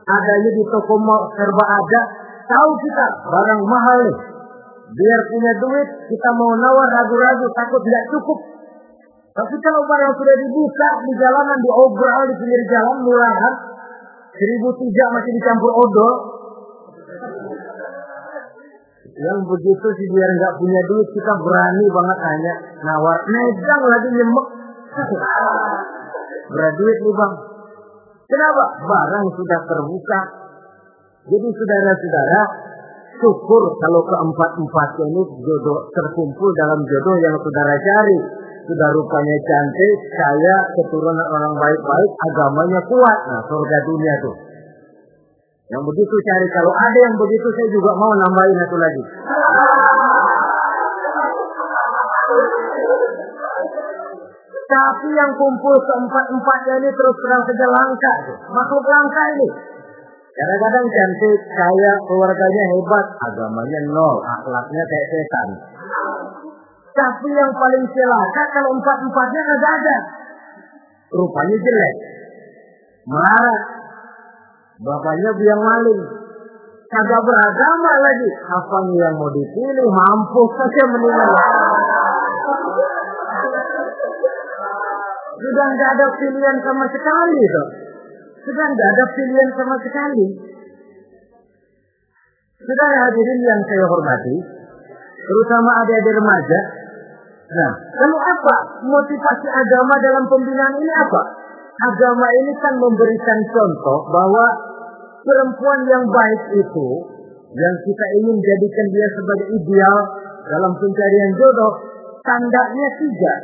adanya di toko serba ada, tahu kita barang mahal nih Biar punya duit, kita mau nawar ragu-ragu, takut tidak cukup. Tapi kalau barang sudah dibuka di jalanan, diobral di pinggir jalan, murahan, seribu tiga masih dicampur odol. Yang begitu sih biar nggak punya duit, kita berani banget tanya, nawar, negang lagi nyemek. Berat duit nih bang. Kenapa? Barang sudah terbuka. Jadi saudara-saudara, syukur kalau keempat-empatnya ini jodoh terkumpul dalam jodoh yang saudara cari. Sudah rupanya cantik, kaya, keturunan orang baik-baik, agamanya kuat. Nah, surga dunia tuh. Yang begitu cari. Kalau ada yang begitu, saya juga mau nambahin satu lagi. Tapi yang kumpul keempat-empatnya ini terus terang saja langka. Makhluk langka ini. Kadang-kadang cantik, kaya, keluarganya hebat, agamanya nol, akhlaknya kayak setan. Tapi yang paling celaka kalau empat-empatnya nggak ada. Rupanya jelek. Marah. Bapaknya biang maling. Kagak beragama lagi. Apa yang mau dipilih? Mampu saja menilai. Sudah nggak ada pilihan sama sekali tuh. Sudah nggak ada pilihan sama sekali. Sudah hadirin yang saya hormati, terutama adik-adik remaja. Nah, lalu apa motivasi agama dalam pembinaan ini apa? Agama ini kan memberikan contoh bahwa perempuan yang baik itu yang kita ingin jadikan dia sebagai ideal dalam pencarian jodoh, tandanya tiga.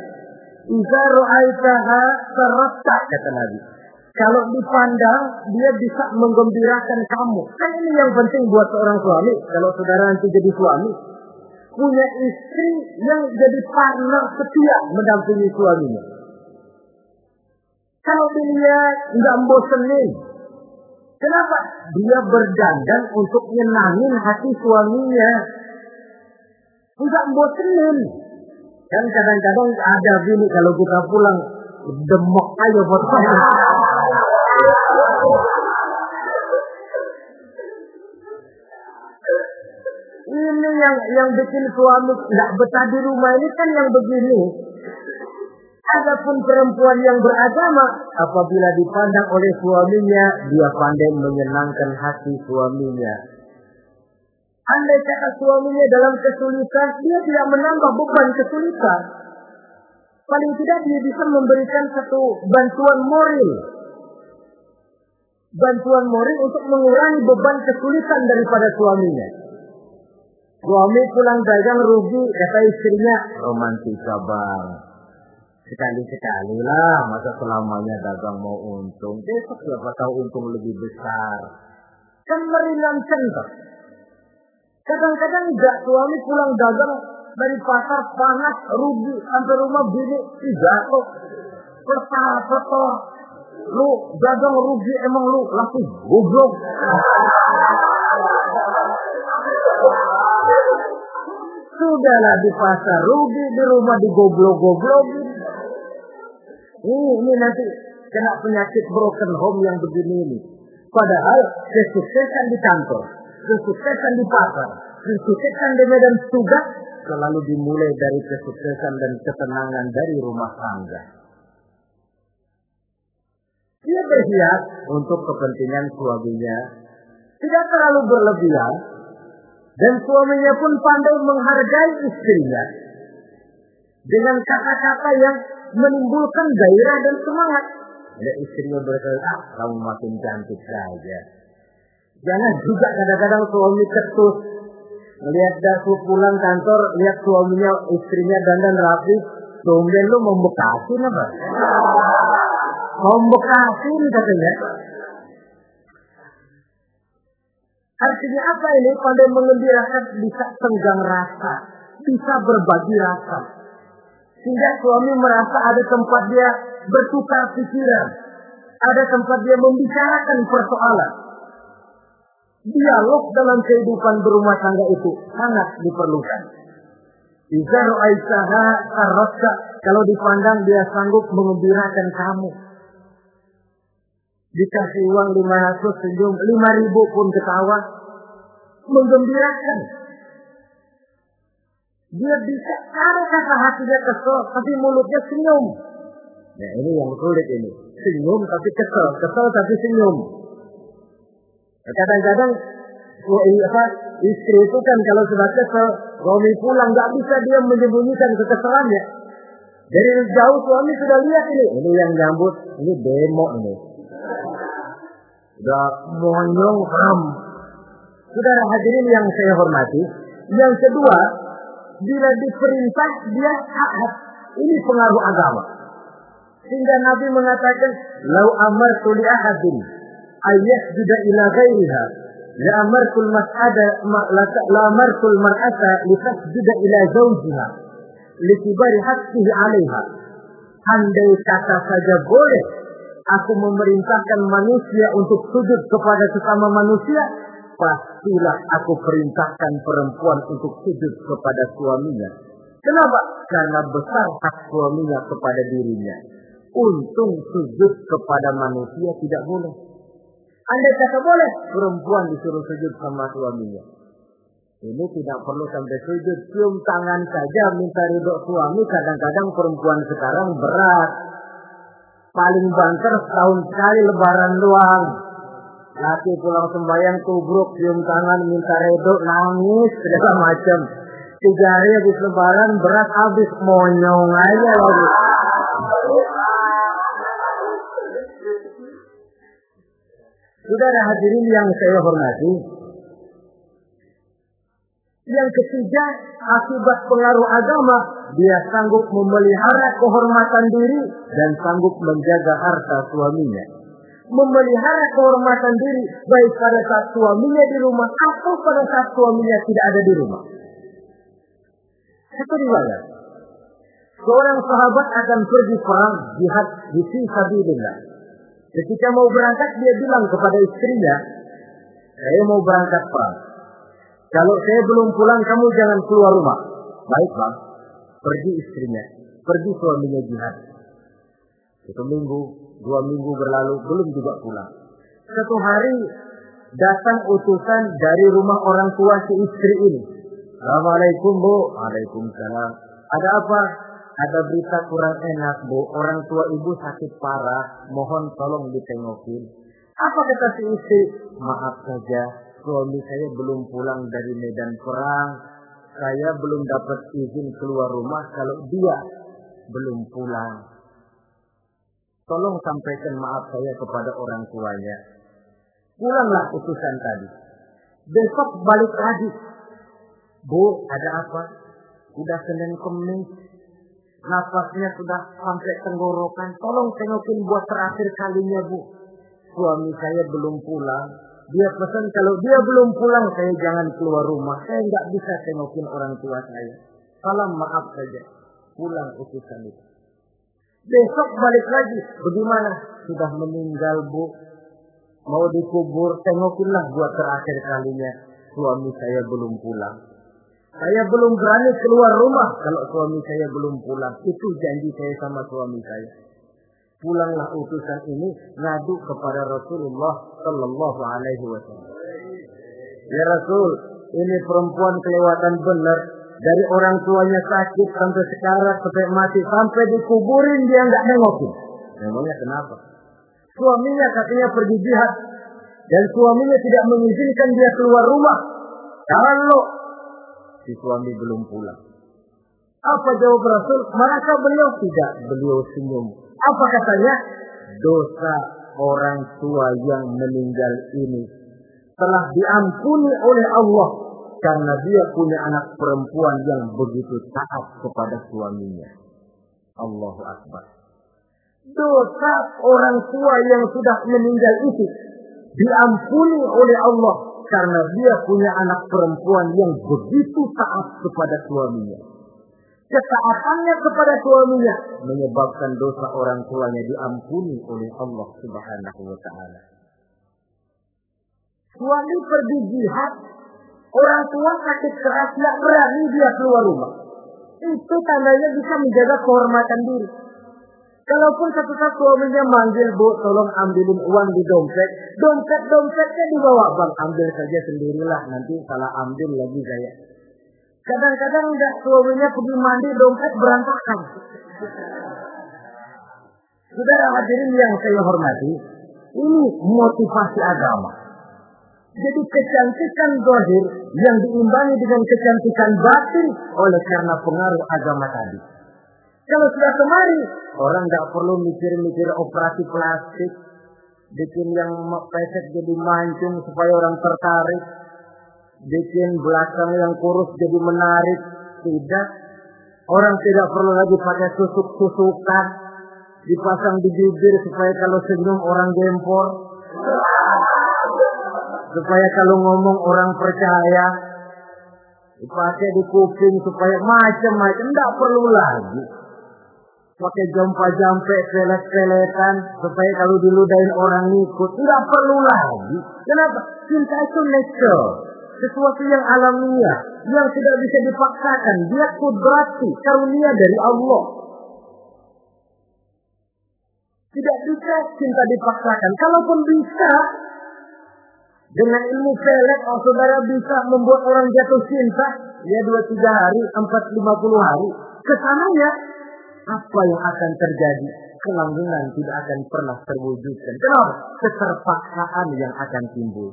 Iza ro'aitaha seretak kata Nabi. Kalau dipandang, dia bisa menggembirakan kamu. Kan ini yang penting buat seorang suami. Kalau saudara nanti jadi suami, punya istri yang jadi partner setia mendampingi suaminya. Kalau dia nggak bosenin, kenapa? Dia berdandan untuk nyenangin hati suaminya. Enggak bosenin. Kan kadang-kadang ada bini kalau kita pulang demok aja buat Ini yang yang bikin suami tidak betah di rumah ini kan yang begini. Adapun perempuan yang beragama, apabila dipandang oleh suaminya, dia pandai menyenangkan hati suaminya. Andai kata suaminya dalam kesulitan, dia tidak menambah beban kesulitan. Paling tidak dia bisa memberikan satu bantuan moral. Bantuan moral untuk mengurangi beban kesulitan daripada suaminya. Suami pulang dagang rugi, kata istrinya, romantika bang. Sekali-sekali lah, masa selamanya dagang mau untung. Besok siapa tahu untung lebih besar. Kan meringankan toh. Kadang-kadang enggak suami pulang dagang dari pasar panas rugi sampai rumah bini jatuh. Pertama toh lu dagang rugi emang lu laku goblok. Sudahlah di pasar rugi, di rumah digoblok-goblokin. Ini, ini nanti kena penyakit broken home yang begini ini. Padahal kesuksesan di kantor, kesuksesan di pasar, kesuksesan di medan tugas selalu dimulai dari kesuksesan dan ketenangan dari rumah tangga. Dia bersiap untuk kepentingan suaminya, tidak terlalu berlebihan, dan suaminya pun pandai menghargai istrinya dengan kata-kata yang menimbulkan gairah dan semangat. Ada istrinya berkata, ah kamu makin cantik saja. Jangan juga kadang-kadang suami ketus. Lihat dasu pulang kantor, lihat suaminya, istrinya dandan rapi. Tumben lu membekasin apa? Membekasin katanya. Artinya apa ini? Pandai mengembirakan bisa tenggang rasa. Bisa berbagi rasa. Sehingga suami merasa ada tempat dia bertukar pikiran. Ada tempat dia membicarakan persoalan. Dialog dalam kehidupan berumah tangga itu sangat diperlukan. Jika Aisyah kalau dipandang dia sanggup mengembirakan kamu. Dikasih uang 500 senyum, 5000 pun ketawa. Menggembirakan. Dia bisa ada kata hatinya kesel, tapi mulutnya senyum. Nah ini yang sulit ini. Senyum tapi kesel, kesel tapi senyum. Kadang-kadang apa, istri itu kan kalau sudah kesel, suami pulang nggak bisa dia menyembunyikan kekesalannya. Dari jauh suami sudah lihat ini, ini yang nyambut, ini demo ini. Udah monyong ham. Saudara hadirin yang saya hormati, yang kedua, bila diperintah dia taat. Ini pengaruh agama. Sehingga Nabi mengatakan, "Lau amartu li ahadin ayyasjuda ila ghairiha, la amartu al-mas'ada la amartu al-mar'ata li tasjuda ila zawjiha li kibari haqqihi 'alayha." Andai kata saja boleh aku memerintahkan manusia untuk sujud kepada sesama manusia, pastilah aku perintahkan perempuan untuk sujud kepada suaminya. Kenapa? Karena besar hak suaminya kepada dirinya. Untung sujud kepada manusia tidak boleh. Anda kata boleh, perempuan disuruh sujud sama suaminya. Ini tidak perlu sampai sujud, cium tangan saja minta ridho suami. Kadang-kadang perempuan sekarang berat. Paling banter setahun sekali lebaran doang. Laki pulang sembahyang tubruk, cium tangan, minta redo, nangis, segala macam. Tiga hari habis lebaran, berat habis, monyong aja lagi. Saudara hadirin yang saya hormati, yang ketiga, akibat pengaruh agama, dia sanggup memelihara kehormatan diri dan sanggup menjaga harta suaminya. Memelihara kehormatan diri baik pada saat suaminya di rumah atau pada saat suaminya tidak ada di rumah. Satu riwayat. Seorang sahabat akan pergi perang jihad di sabilillah. Ketika mau berangkat dia bilang kepada istrinya, saya mau berangkat perang. Kalau saya belum pulang kamu jangan keluar rumah. Baik bang. Pergi istrinya. Pergi suaminya jihad. Satu minggu, dua minggu berlalu belum juga pulang. Satu hari datang utusan dari rumah orang tua si istri ini. Assalamualaikum bu. Waalaikumsalam. Ada apa? Ada berita kurang enak bu. Orang tua ibu sakit parah. Mohon tolong ditengokin. Apa kata si istri? Maaf saja. Suami saya belum pulang dari medan perang. Saya belum dapat izin keluar rumah kalau dia belum pulang. Tolong sampaikan maaf saya kepada orang tuanya. Pulanglah utusan tadi. Besok balik lagi. Bu, ada apa? Udah Senin Kemis. Nafasnya sudah sampai tenggorokan. Tolong tengokin buat terakhir kalinya, Bu. Suami saya belum pulang. Dia pesan kalau dia belum pulang, saya jangan keluar rumah. Saya nggak bisa tengokin orang tua saya. Salam maaf saja. Pulang utusan itu. Besok balik lagi. Bagaimana? Sudah meninggal, Bu. Mau dikubur, tengokinlah buat terakhir kalinya. Suami saya belum pulang. Saya belum berani keluar rumah kalau suami saya belum pulang. Itu janji saya sama suami saya. Pulanglah utusan ini ngadu kepada Rasulullah Sallallahu Alaihi Wasallam. Ya Rasul, ini perempuan kelewatan benar. Dari orang tuanya sakit sampai sekarang sampai mati sampai dikuburin dia nggak nengokin. Memangnya kenapa? Suaminya katanya pergi jihad dan suaminya tidak mengizinkan dia keluar rumah. Kalau si suami belum pulang. Apa jawab Rasul? Maka beliau tidak. Beliau senyum. Apa katanya? Dosa orang tua yang meninggal ini telah diampuni oleh Allah karena dia punya anak perempuan yang begitu taat kepada suaminya. Allahu Akbar. Dosa orang tua yang sudah meninggal itu diampuni oleh Allah karena dia punya anak perempuan yang begitu taat kepada suaminya. Ketaatannya kepada suaminya menyebabkan dosa orang tuanya diampuni oleh Allah Subhanahu wa taala. Suami pergi jihad, orang tua sakit keras tidak berani dia keluar rumah. Itu tandanya bisa menjaga kehormatan diri. Kalaupun satu saat suaminya manggil, Bu, tolong ambilin uang di dompet. Dompet-dompetnya dibawa, Bang. Ambil saja sendirilah, nanti salah ambil lagi saya. Kadang-kadang enggak suaminya pergi mandi, dompet berantakan. Saudara hadirin yang saya hormati, ini motivasi agama. Jadi kecantikan zahir yang diimbangi dengan kecantikan batin oleh karena pengaruh agama tadi. Kalau sudah kemari, orang nggak perlu mikir-mikir operasi plastik, bikin yang pesek jadi mancung supaya orang tertarik, bikin belakang yang kurus jadi menarik. Tidak, orang tidak perlu lagi pakai susuk-susukan, dipasang di bibir supaya kalau senyum orang gempor, supaya kalau ngomong orang percaya, dipakai di kuping supaya macam-macam, tidak perlu lagi. Pakai jompa-jampe pelet-peletan supaya kalau diludahin orang ngikut. Tidak perlu lagi. Kenapa? Cinta itu natural sesuatu yang alamiah yang tidak bisa dipaksakan dia kudrati karunia dari Allah tidak bisa cinta dipaksakan kalaupun bisa dengan ilmu pelet oh saudara bisa membuat orang jatuh cinta ya dua tiga hari empat lima puluh hari ke sananya apa yang akan terjadi? kelanggengan tidak akan pernah terwujudkan. Kenapa? Keterpaksaan yang akan timbul.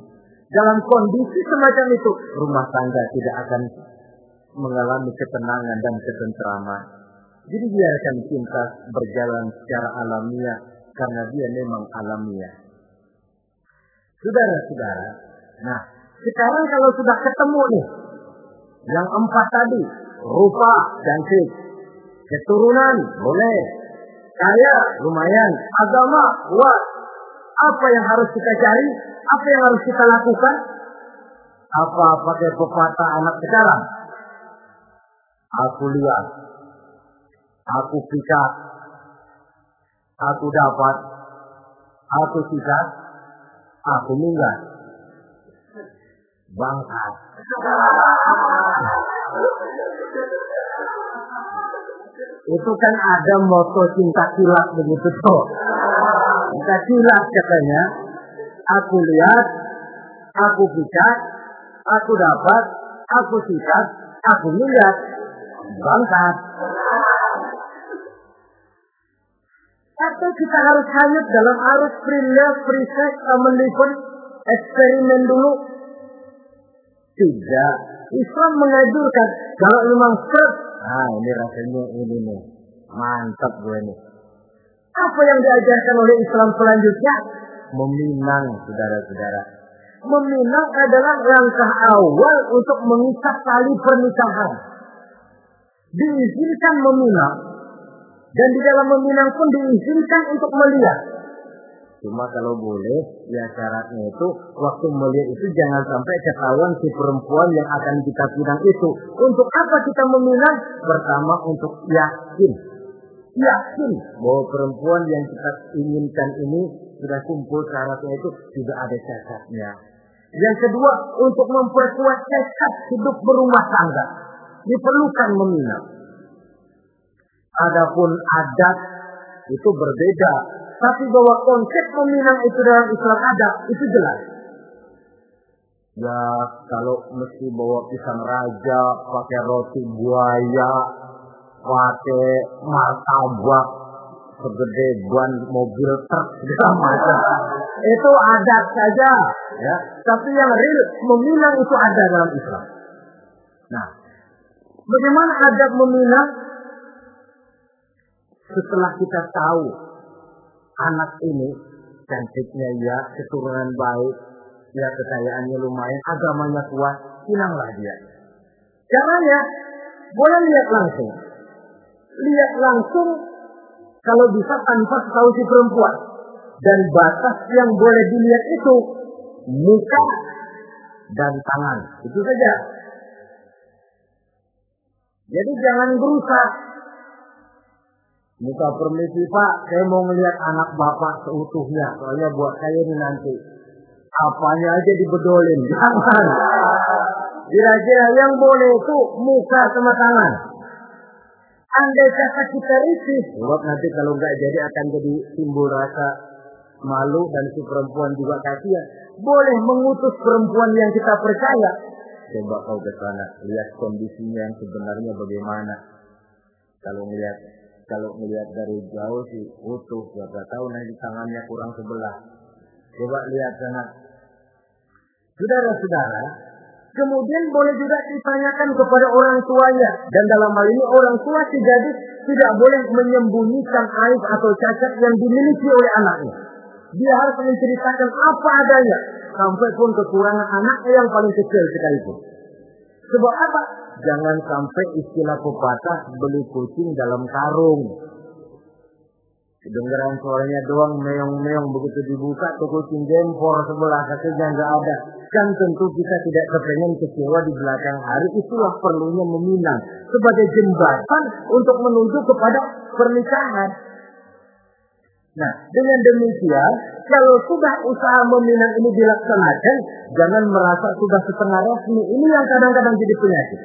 Dalam kondisi semacam itu, rumah tangga tidak akan mengalami ketenangan dan ketentraman. Jadi biarkan cinta berjalan secara alamiah karena dia memang alamiah. Saudara-saudara, nah sekarang kalau sudah ketemu nih, yang empat tadi, rupa dan sik, keturunan boleh, kaya lumayan, agama kuat. Apa yang harus kita cari? Apa yang harus kita lakukan? Apa pakai pepatah anak sekarang? Aku lihat, aku pikat, aku dapat, aku sikat, aku minggat. Bangkat. Itu kan ada moto cinta kilat begitu tuh. Cinta kilat katanya. Aku lihat, aku pikat, aku dapat, aku sikat, aku minggat. Bangkat. Atau kita harus hanyut dalam arus free sex, common living, eksperimen dulu. Tidak. Islam mengajukan kalau memang seret, ah ini rasanya ini nih, mantap gue nih. Apa yang diajarkan oleh Islam selanjutnya? Meminang, saudara-saudara. Meminang adalah langkah awal untuk mengikat tali pernikahan. Diizinkan meminang, dan di dalam meminang pun diizinkan untuk melihat. Cuma kalau boleh, ya syaratnya itu waktu melihat itu jangan sampai ketahuan si perempuan yang akan kita pinang itu. Untuk apa kita meminang? Pertama untuk yakin. Yakin bahwa perempuan yang kita inginkan ini sudah kumpul syaratnya itu tidak ada cacatnya. Yang kedua, untuk memperkuat cacat hidup berumah tangga. Diperlukan meminang. Adapun adat itu berbeda. Tapi bahwa konsep meminang itu dalam Islam ada, itu jelas. Ya, kalau mesti bawa pisang raja, pakai roti buaya, pakai martabak, segede ban mobil truk segala macam. Itu adat saja, ya. Tapi yang real meminang itu ada dalam Islam. Nah, bagaimana adat meminang? Setelah kita tahu anak ini cantiknya ya, keturunan baik, ya kekayaannya lumayan, agamanya kuat, pinanglah dia. Caranya boleh lihat langsung. Lihat langsung kalau bisa tanpa tahu si perempuan. Dan batas yang boleh dilihat itu muka dan tangan. Itu saja. Jadi jangan berusaha Muka permisi Pak, saya mau melihat anak Bapak seutuhnya. Soalnya buat saya ini nanti. Apanya aja dibedolin. Jangan. Kira-kira yang boleh itu muka sama tangan. Andai kata kita risih. Sebab nanti kalau nggak jadi akan jadi timbul rasa malu dan si perempuan juga kasihan. Boleh mengutus perempuan yang kita percaya. Coba kau ke sana, lihat kondisinya yang sebenarnya bagaimana. Kalau melihat kalau melihat dari jauh sih utuh, siapa tahu nanti tangannya kurang sebelah. Coba lihat sana. Saudara-saudara, kemudian boleh juga ditanyakan kepada orang tuanya. Dan dalam hal ini orang tua si gadis tidak boleh menyembunyikan aib atau cacat yang dimiliki oleh anaknya. Dia harus menceritakan apa adanya. Sampai pun kekurangan anaknya yang paling kecil sekalipun. Sebab apa? Jangan sampai istilah pepatah beli kucing dalam karung. Kedengaran suaranya doang meong-meong begitu dibuka tuh kucing jempor sebelah kakinya nggak ada. Kan tentu kita tidak kepengen kecewa di belakang hari. Itulah perlunya meminang sebagai jembatan untuk menuju kepada pernikahan. Nah, dengan demikian, kalau sudah usaha meminang ini dilaksanakan, jangan merasa sudah setengah resmi. Ini yang kadang-kadang jadi penyakit.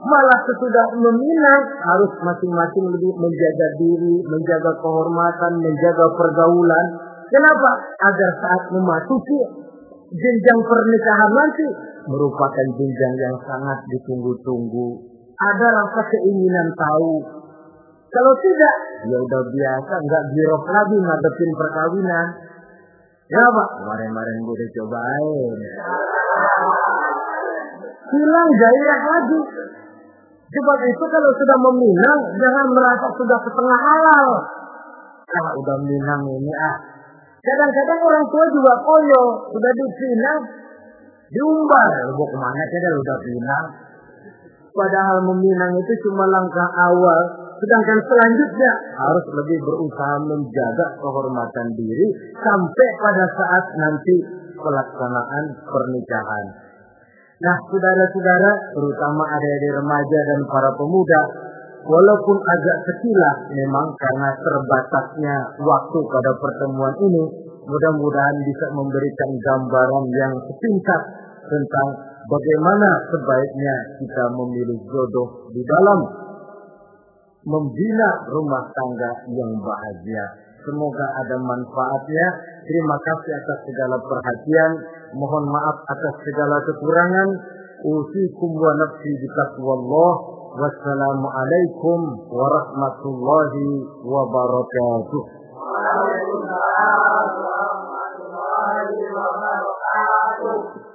Malah sesudah meminang, harus masing-masing lebih menjaga diri, menjaga kehormatan, menjaga pergaulan. Kenapa? Agar saat memasuki jenjang pernikahan nanti, merupakan jenjang yang sangat ditunggu-tunggu. Ada rasa keinginan tahu. Kalau tidak, Ya udah biasa, nggak girok lagi ngadepin perkawinan. Ya Pak, kemarin-kemarin gue udah cobain. Hilang gairah lagi. Sebab itu kalau sudah meminang, jangan merasa sudah setengah halal. Ah, udah minang ini ah. Kadang-kadang orang tua juga koyo, udah dipinang, diumbar. Lu ke mana kita udah pinang? Padahal meminang itu cuma langkah awal, sedangkan selanjutnya harus lebih berusaha menjaga kehormatan diri sampai pada saat nanti pelaksanaan pernikahan. Nah, saudara-saudara, terutama adik-adik remaja dan para pemuda, walaupun agak sekilas memang karena terbatasnya waktu pada pertemuan ini, mudah-mudahan bisa memberikan gambaran yang sepintas tentang bagaimana sebaiknya kita memilih jodoh di dalam membina rumah tangga yang bahagia. Semoga ada manfaatnya. Terima kasih atas segala perhatian. Mohon maaf atas segala kekurangan. Usikum wa nafsi والسلام عليكم ورحمة الله وبركاته. وعليكم السلام ورحمة الله وبركاته.